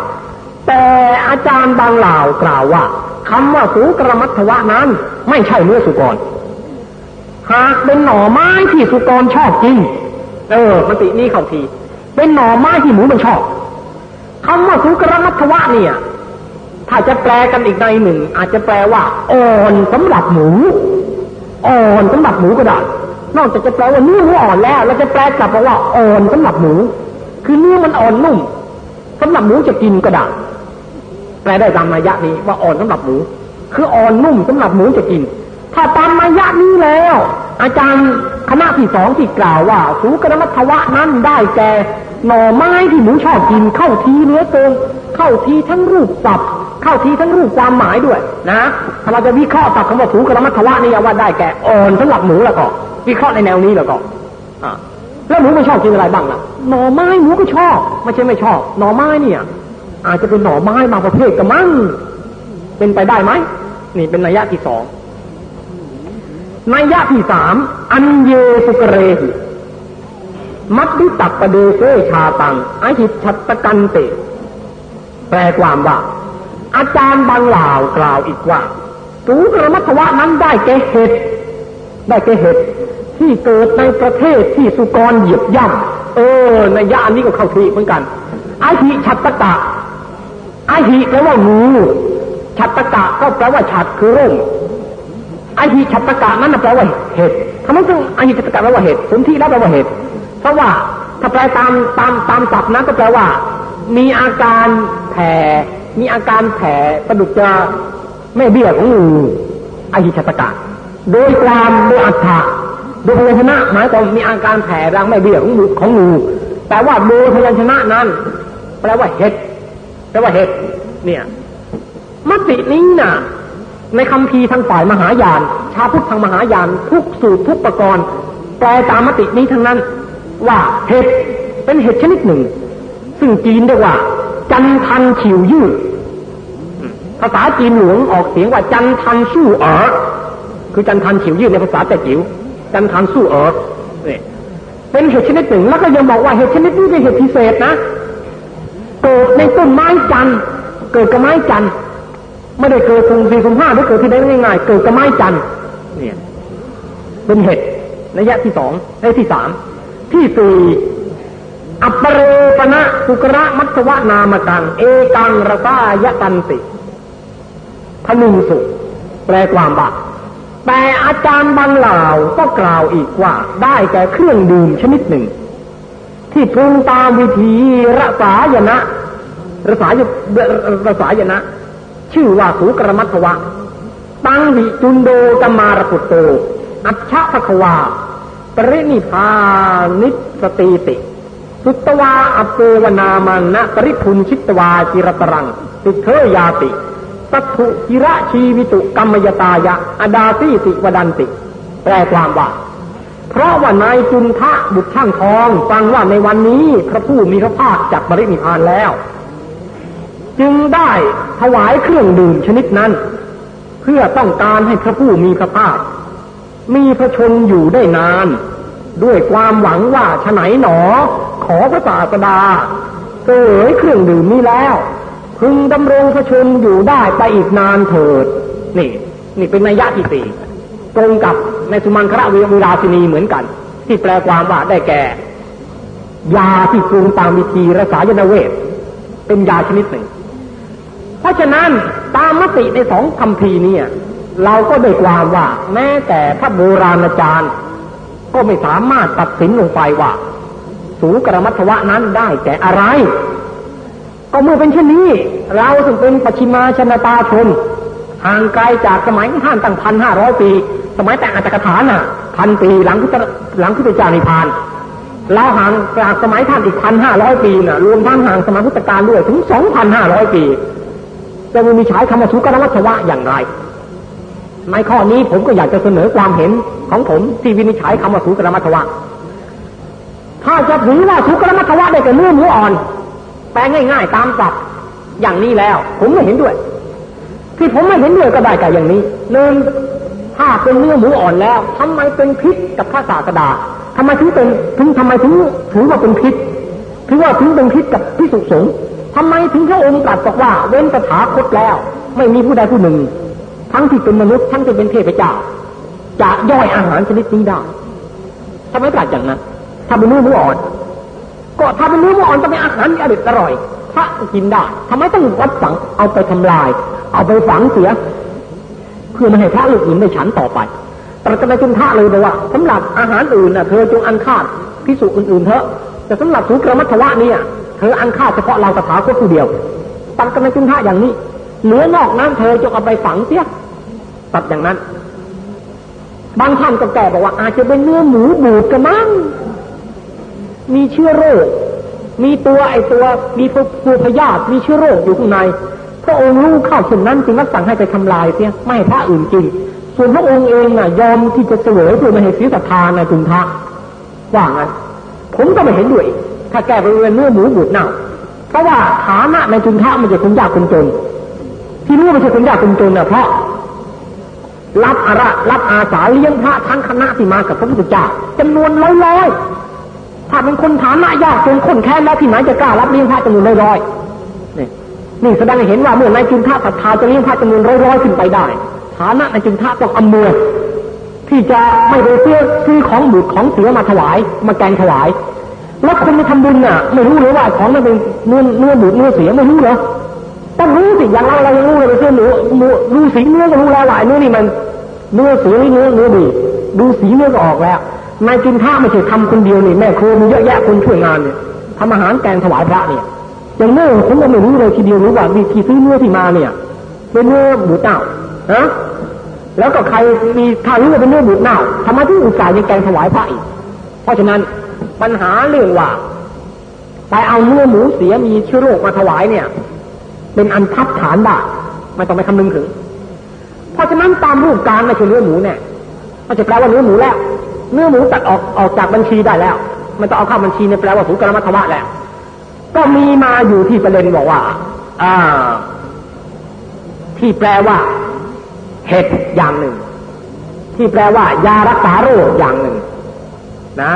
แต่อาจารย์บางเหล่ากล่าวว่าคำว่าสูกรมัทวะนั้น ไม่ใช่เนื้อสุกร หากเป็นหน่อไม้ที่สุกรชอบกินเออมันตินี่เข้าที เป็นหน่อไม้ที่หมูมันชอบคำว่าสุกรมัทวะเนี่ย ถ้าจะแปลกันอีกในหนึ่ง อาจจะแปลว่าอ่อนสำหรับหมูอ่อนสำหรับหมูก็ได้ นอกจากจะแปลว่าเนื้อหมูอ่อนแล้วเราจะแปลกลับมาว่าอ่อนสำหรับหมู คือเนื้อมันอ่อนนุ่มสำหรับหมูจะกินก็ได้แปลได้ตามนัยยะนี้ว่าอ่อนสำหรับหมู คืออ่อนนุ่มสำหรับหมูจะกิน ถ้าตามนัยะนี้แล้ว อาจารย์คณะที่สองที่กล่าวว่าสูกรมัทวะนั้นได้แก่หน่อไม้ที่หมูชอบกินเข้าทีเนื้อเกินเข้าทีทั้งรูปสับเข้าทีทั้งรูปความหมายด้วยนะถ้าเราจะวิเคราะห์ตัดคำว่าสูกรมัทวะนี่ว่าได้แก่อ่อนสำหรับหมูแล้วก็ วิเคราะห์ในแนวนี้แล้วก็อ่าแล้วหมูไม่ชอบกินอะไรบ้างล่ะ หน่อไม้หมูก็ชอบ ไม่ใช่ไม่ชอบ หน่อไม้เนี่ย อาจจะเป็นหน่อไม้บางประเภทกันมั้ง เป็นไปได้ไหม นี่เป็นนัยยะที่สอง นัยยะที่สามอันเยสุกเรหิมัดดิตักประเดเซชาตังอหิตชัตตกันเต แปลความว่า อาจารย์บางเหล่ากล่าวอีกว่าสูกรมัทวะนั้นได้แก่เห็ดได้แก่เห็ดที่เกิดในประเทศที่สุกรเหยียบย่ำเออในย่านนี้ก็เข้าทีเหมือนกันไอหิชัตตกะไอหิแปลว่างูชัตตกะก็แปลว่าฉัดคือร่ม อหิชัตตกะนั่นแปลว่าเห็ดทำไมต้องไอหิชัตตกะแปลว่าเห็ดสนที่แล้วแปลว่าเห็ดเพราะว่าถ้าแปลตามตามตามศัพท์นั้นก็แปลว่า มีอาการแผ่มีอาการแผ่ประดุจจะแม่เบี้ยของงูไอหิชัตตกะ โดยความโดยอัฏฐะโดยพยัญชนะหมายความมีอาการแผ่รังไม่เบี้ยของงูของงูแต่ว่าโดยพยัญชนะนั้น แปลว่าเห็ดแปลว่าเห็ดเนี่ยมตินี้น่ะ ในคำพีทางฝ่ายมหายาน ชาพุทธทางมหายาน ทุกสูตรทุกประกรณ์แปลตามมตินี้ทั้งนั้น ว่าเห็ดเป็นเห็ดชนิดหนึ่ง ซึ่งจีนเรียกว่า จันทันฉิวยืดภาษาจีนหลวงออกเสียงว่าจันทันสู้เอ๋อคือจันทันฉิวยืดในภาษาแต่จิ๋วจันทันสู้เอ๋อเนี่ยเป็นเห็ดชนิดหนึ่งแล้วก็ยังบอกว่าเห็ดชนิดนี้เป็นเห็ดพิเศษนะเกิดในต้นไม้จันเกิดกับไม้จัน ไม่ได้เกิดตรงสี่สุ่มห้าหรือเกิดที่ได้ง่ายๆเกิดกับไม้จันเนี่ยเป็นเห็ดระยะที่สองระยะที่สามที่สี่อัปเรปณะสุกระมัตวะนามกัง เอกังระตายตันติพนุงสุแปลความว่าแต่อาจารย์บางเหล่าก็กล่าวอีกว่า ได้แก่เครื่องดื่มชนิดหนึ่ง ที่ปรุงตามวิธีรสายนะรสายรสายนะ ชื่อว่าสูกรมัทวะ ตังหิจุนโดจมารกุตโต อัจฉะภควา ปรินิพานิสติติ สุตวาอเปวนามันนะปริพุนชิตวาจิรตรังติเทยาติสัตุจิระชีวิตุกรรมยตายะ อดาซีติวดันติ แปลความว่า เพราะว่านายจุนทะบุตรช่างทอง ฟังว่าในวันนี้พระผู้มีพระภาคจักบริณิพานแล้ว จึงได้ถวายเครื่องดื่มชนิดนั้น เพื่อต้องการให้พระผู้มีพระภาค มีพระชนอยู่ได้นาน ด้วยความหวังว่าฉไหนหนอ ขอพระศาสดาเสยเครื่องดื่มนี้แล้ว พึงดำรงพระชนอยู่ได้ไปอีกนานเถิด นี่ นี่เป็นนัยยะที่สี่ตรงกับในสุมังคระวิราชินีเหมือนกัน ที่แปลความว่าได้แก่ ยาที่ปรุงตามวิธีรักษายนเวทเป็นยาชนิดหนึ่ง เพราะฉะนั้นตามมติในสองคำพีเนี่ย เราก็ได้ความว่า แม้แต่พระโบราณอาจารย์ ก็ไม่สามารถตัดสินลงไปว่า สูกรมัทวะนั้นได้แต่อะไร ก็เมื่อเป็นเช่นนี้ เราถึงเป็นปชิมาชนตาชนห่างไกลจากสมัยท่านตั้งพันห้าร้อยปี สมัยแต่อัตถกถาน่ะพันปีหลังพุทธหลังพุทธเจ้านิพพานเราห่างจากสมัยท่านอีกพันห้าร้อยปีน่ะรวมทั้งห่างสมัยพุทธกาลด้วยถึงสองพันห้าร้อยปี จะมีใช้คำว่าสุกรวัชวะอย่างไร ในข้อนี้ผมก็อยากจะเสนอความเห็นของผมที่วินิจฉัยคำว่าสุกรมัทวะ ถ้าจะถือว่าสุกรมัทวะได้แต่เนื้อหมูอ่อน แปลง่าย ๆ ตามศัพท์อย่างนี้แล้ว ผมไม่เห็นด้วย ที่ผมไม่เห็นด้วยก็ได้กับอย่างนี้หนึ่งถ้าเป็นเนื้อหมูอ่อนแล้วทำไมเป็นพิษกับพระศาสดาทำไมถึงเป็นถึงทำไมถึงถือว่าเป็นพิษถือว่าถึงเป็นพิษกับพิสุสงฆ์ ทำไมถึงพระองค์ตรัสบอกว่าเว้นตถาคตแล้ว ไม่มีผู้ใดผู้หนึ่ง ทั้งที่เป็นมนุษย์ทั้งที่เป็นเทพเจ้าจะย่อยอาหารชนิดนี้ได้ทำไมตรัสอย่างนั้นถ้าเป็นเนื้อหมูอ่อน ก็ถ้าเป็นเนื้อหมูอ่อนจะเป็นอาหารที่อร่อยอร่อยพระกินได้ทำไมต้องวัดฝังเอาไปทำลาย เอาไปฝังเสียเพื่อไม่ให้พระลูกอื่นได้ฉันต่อไปตรัสในจุนทะเลยบอกว่าสำหรับอาหารอื่นน่ะเธอจงอันคาดพิสูจอื่นๆเถอะแต่สำหรับสุกรมัทวะเนี่ย เธออันคาเฉพาะเราตถาคตผู้เดียวตัดกันในจุนทะอย่างนี้ เหลือนอกนั้นเธอจงเอาไปฝังเสียตัดอย่างนั้น บางท่านก็แก่บอกว่า อาจจะเป็นเนื้อหมูบูดกันมั้งมีเชื้อโรค มีตัวไอตัว มีตัวพยาธิมีเชื้อโรคอยู่ข้างใน พระองค์รู้เข้าเช่นนั้นจึงรับสั่งให้ไปทำลายเสียไม่พระอื่นกินส่วนพระองค์เองน่ะ ยอมที่จะเสวยเพื่อไม่ให้เสียศรัทธาในจุนทะว่างั้นผมก็ไม่เห็นด้วย ถ้าแก้ไปเป็นเนื้อหมูบูดเน่า เพราะว่าฐานะในจุนทะมันจะคนยากคนจน ที่รู้มันจะคนยากคนจนเน่ะเพราะรับอาระรับอาสาเลี้ยงพระทั้งคณะที่มากับพระพุทธเจ้าจำนวนร้อยร้อยถ้าเป็นคนฐานะยากจนคนแค้นแล้วที่ไหนจะกล้ารับเลี้ยงพระจำนวนร้อยร้อยนี่นี่แสดงให้เห็นว่าเมื่อนายจุนทะศรัทธาจะเลี้ยงพระจำนวนร้อยร้อยขึ้นไปได้ ฐานะในจุนทะต้องอำนวยที่จะไม่ไปซื้อซื้อของบุตรของเสียมาถวาย มาแกงถวาย แล้วคนไปทำบุญน่ะ ไม่รู้เลยว่าของนั้นเป็นเนื้อเนื้อบุตรเนื้อเสียไม่รู้เหรอต้องรู้สิอย่างเราเรายังรู้เลยไปซื้อหนูดูสีเนื้อก็รู้แล้วว่าเนื้อนี่มันเนื้อเสียหรือเนื้อเนื้อดีดูสีเนื้อก็ออกแล้วนายจุนท่าไม่ใช่ทำคนเดียวนี่แม่ครูมีเยอะแยะคนช่วยงานเนี่ยทำอาหารแกงถวายพระเนี่ยอย่างเนื้อผมก็ไม่รู้เลยทีเดียวรู้ว่ามีที่ซื้อเนื้อที่มาเนี่ย เป็นเนื้อหมูเต่านะแล้วก็ใครมีทางรู้ว่าเป็นเนื้อบูดเน่าทำไมถึงอุตส่าห์ยังแกงถวายพระอีกเพราะฉะนั้น ปัญหาเรื่องว่าไปเอาเนื้อหมูเสียมีเชื้อโรคมาถวายเนี่ย เป็นอันทับฐานได้ไม่ต้องไปคำนึงถึง เพราะฉะนั้นตามรูปการไม่ใช่เนื้อหมูเนี่ยมันจะแปลว่าเนื้อหมูแล้ว เนื้อหมูตัดออกออกจากบัญชีได้แล้ว มันต้องเอาเข้าบัญชีในแปลว่าถูกกรมัทวะแล้ว ก็มีมาอยู่ที่ประเด็นบอกว่า อ่า ที่แปลว่าเห็ดอย่างหนึ่ง ที่แปลว่ายารักษาโรคอย่างหนึ่ง นะ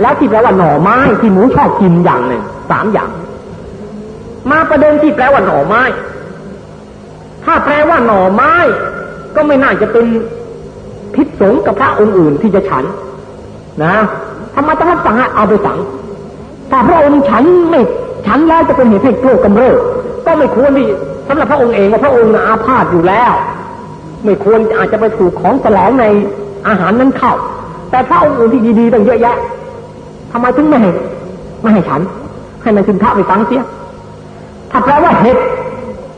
แล้วที่แปลว่าหน่อไม้ที่หมูชอบกินอย่างหนึ่งสามอย่าง มาประเด็นที่แปลว่าหน่อไม้ ถ้าแปลว่าหน่อไม้ ก็ไม่น่าจะเป็นพิษสงกับพระองค์อื่นที่จะฉัน นะทำไมต้องรับสั่งเอาไปสั่งถ้าพระองค์ฉันไม่ฉันแล้วจะเป็นเหตุให้โรคกำเริบก็ไม่ควรที่สำหรับพระองค์เองว่าพระองค์อาพาธอยู่แล้ว ไม่ควรอาจจะไปถูกของแสลงในอาหารนั้นเข้าแต่พระองค์อื่นที่ดีๆตั้งเยอะแยะ ทำไมถึงไม่ให้ไม่ให้ฉัน ให้นายชินทะไปฟังเสียถ้าแปลว่าเห็ด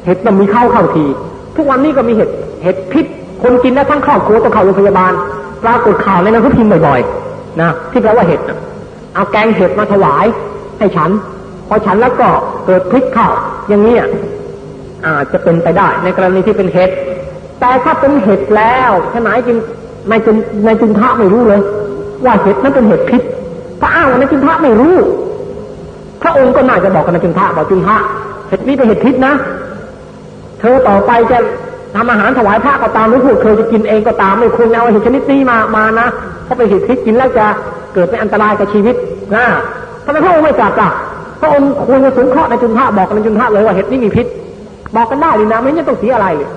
เห็ดมันมีเข้าเข้าที ทุกวันนี้ก็มีเห็ด เห็ดพิษ คนกินได้ทั้งครอบครัวต้องเข้าโรงพยาบาล ปรากฏข่าวในนั้นเขาพิมพ์บ่อยๆ นะ ที่แปลว่าเห็ด เอาแกงเห็ดมาถวาย ให้ฉัน พอฉันแล้วก็เกิดพิษเข้า อย่างนี้อาจจะเป็นไปได้ในกรณีที่เป็นเห็ด แต่ถ้าเป็นเห็ดแล้วขนายจริงในจุนในจุนทะไม่รู้เลย ว่าเห็ดนั้นเป็นเห็ดพิษ ถ้าอ้างว่าในจุนทะไม่รู้ พระองค์ก็น่าจะบอกกับในจุนทะบอกจุนทะเห็ดนี้เป็นเห็ดพิษนะ เธอต่อไปจะทำอาหารถวายพระก็ตามหรือพูดเคยจะกินเองก็ตามไม่ควรเอาเห็ดชนิดนี้มามานะเพราะเป็นเห็ดพิษกินแล้วจะเกิดเป็นอันตรายกับชีวิตนะทำไมพระองค์ไม่ตรัสอะพระองค์ควรจะสงเคราะห์ในจุนทะบอกกับในจุนทะเลยว่าเห็ดนี้มีพิษ บอกกันได้ดีนะไม่งั้นต้องเสียอะไรเลย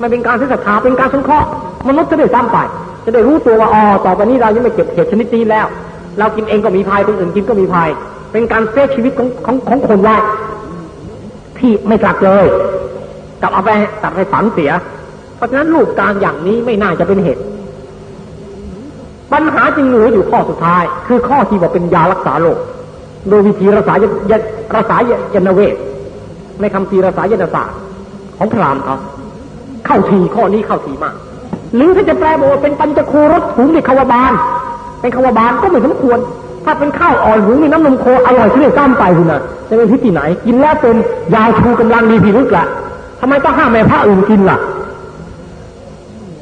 มันเป็นการเสียศรัทธาเป็นการสงเคราะห์มนุษย์จะได้ซ้ำไปจะได้รู้ตัวว่าอ๋อต่อไปนี้เรายังไม่เก็บเห็ดชนิดนี้แล้ว เรากินเองก็มีภัยคนอื่นกินก็มีภัย เป็นการเซฟชีวิตของของของคนไว้ที่ไม่กลับเลยกับเอาไปตัดไปฝังเสีย เพราะฉะนั้นรูปการอย่างนี้ไม่น่าจะเป็นเหตุ ปัญหาจึงเหลืออยู่ข้อสุดท้าย คือข้อที่ว่าเป็นยารักษาโรคโดยวิธีรักษายยรักษายนเวทในคำพีรักษายนศาสตร์ของพรามเขาเข้าทีข้อนี้เข้าทีมาก หรือถ้าจะแปลบอกว่าเป็นปัญจคูรสถุงในคาวบาล เป็นคาวบาลก็ไม่สมควร ถ้าเป็นข้าวอ่อนหุงในน้ำนมโคอร่อยที่เรียซ้ำไปคุณน่ะจะเป็นที่ที่ไหน กินแล้วเป็นยาชูกำลังดีพิรุษละทำไมต้องห้ามแม่พระอื่นกินล่ะ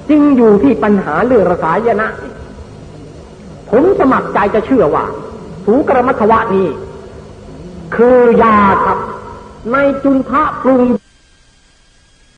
จึงอยู่ที่ปัญหาเรื่องรสายนะ ผมสมัครใจจะเชื่อว่าสูกรมัทวะนี้คือยาครับ ในจุนทะปรุง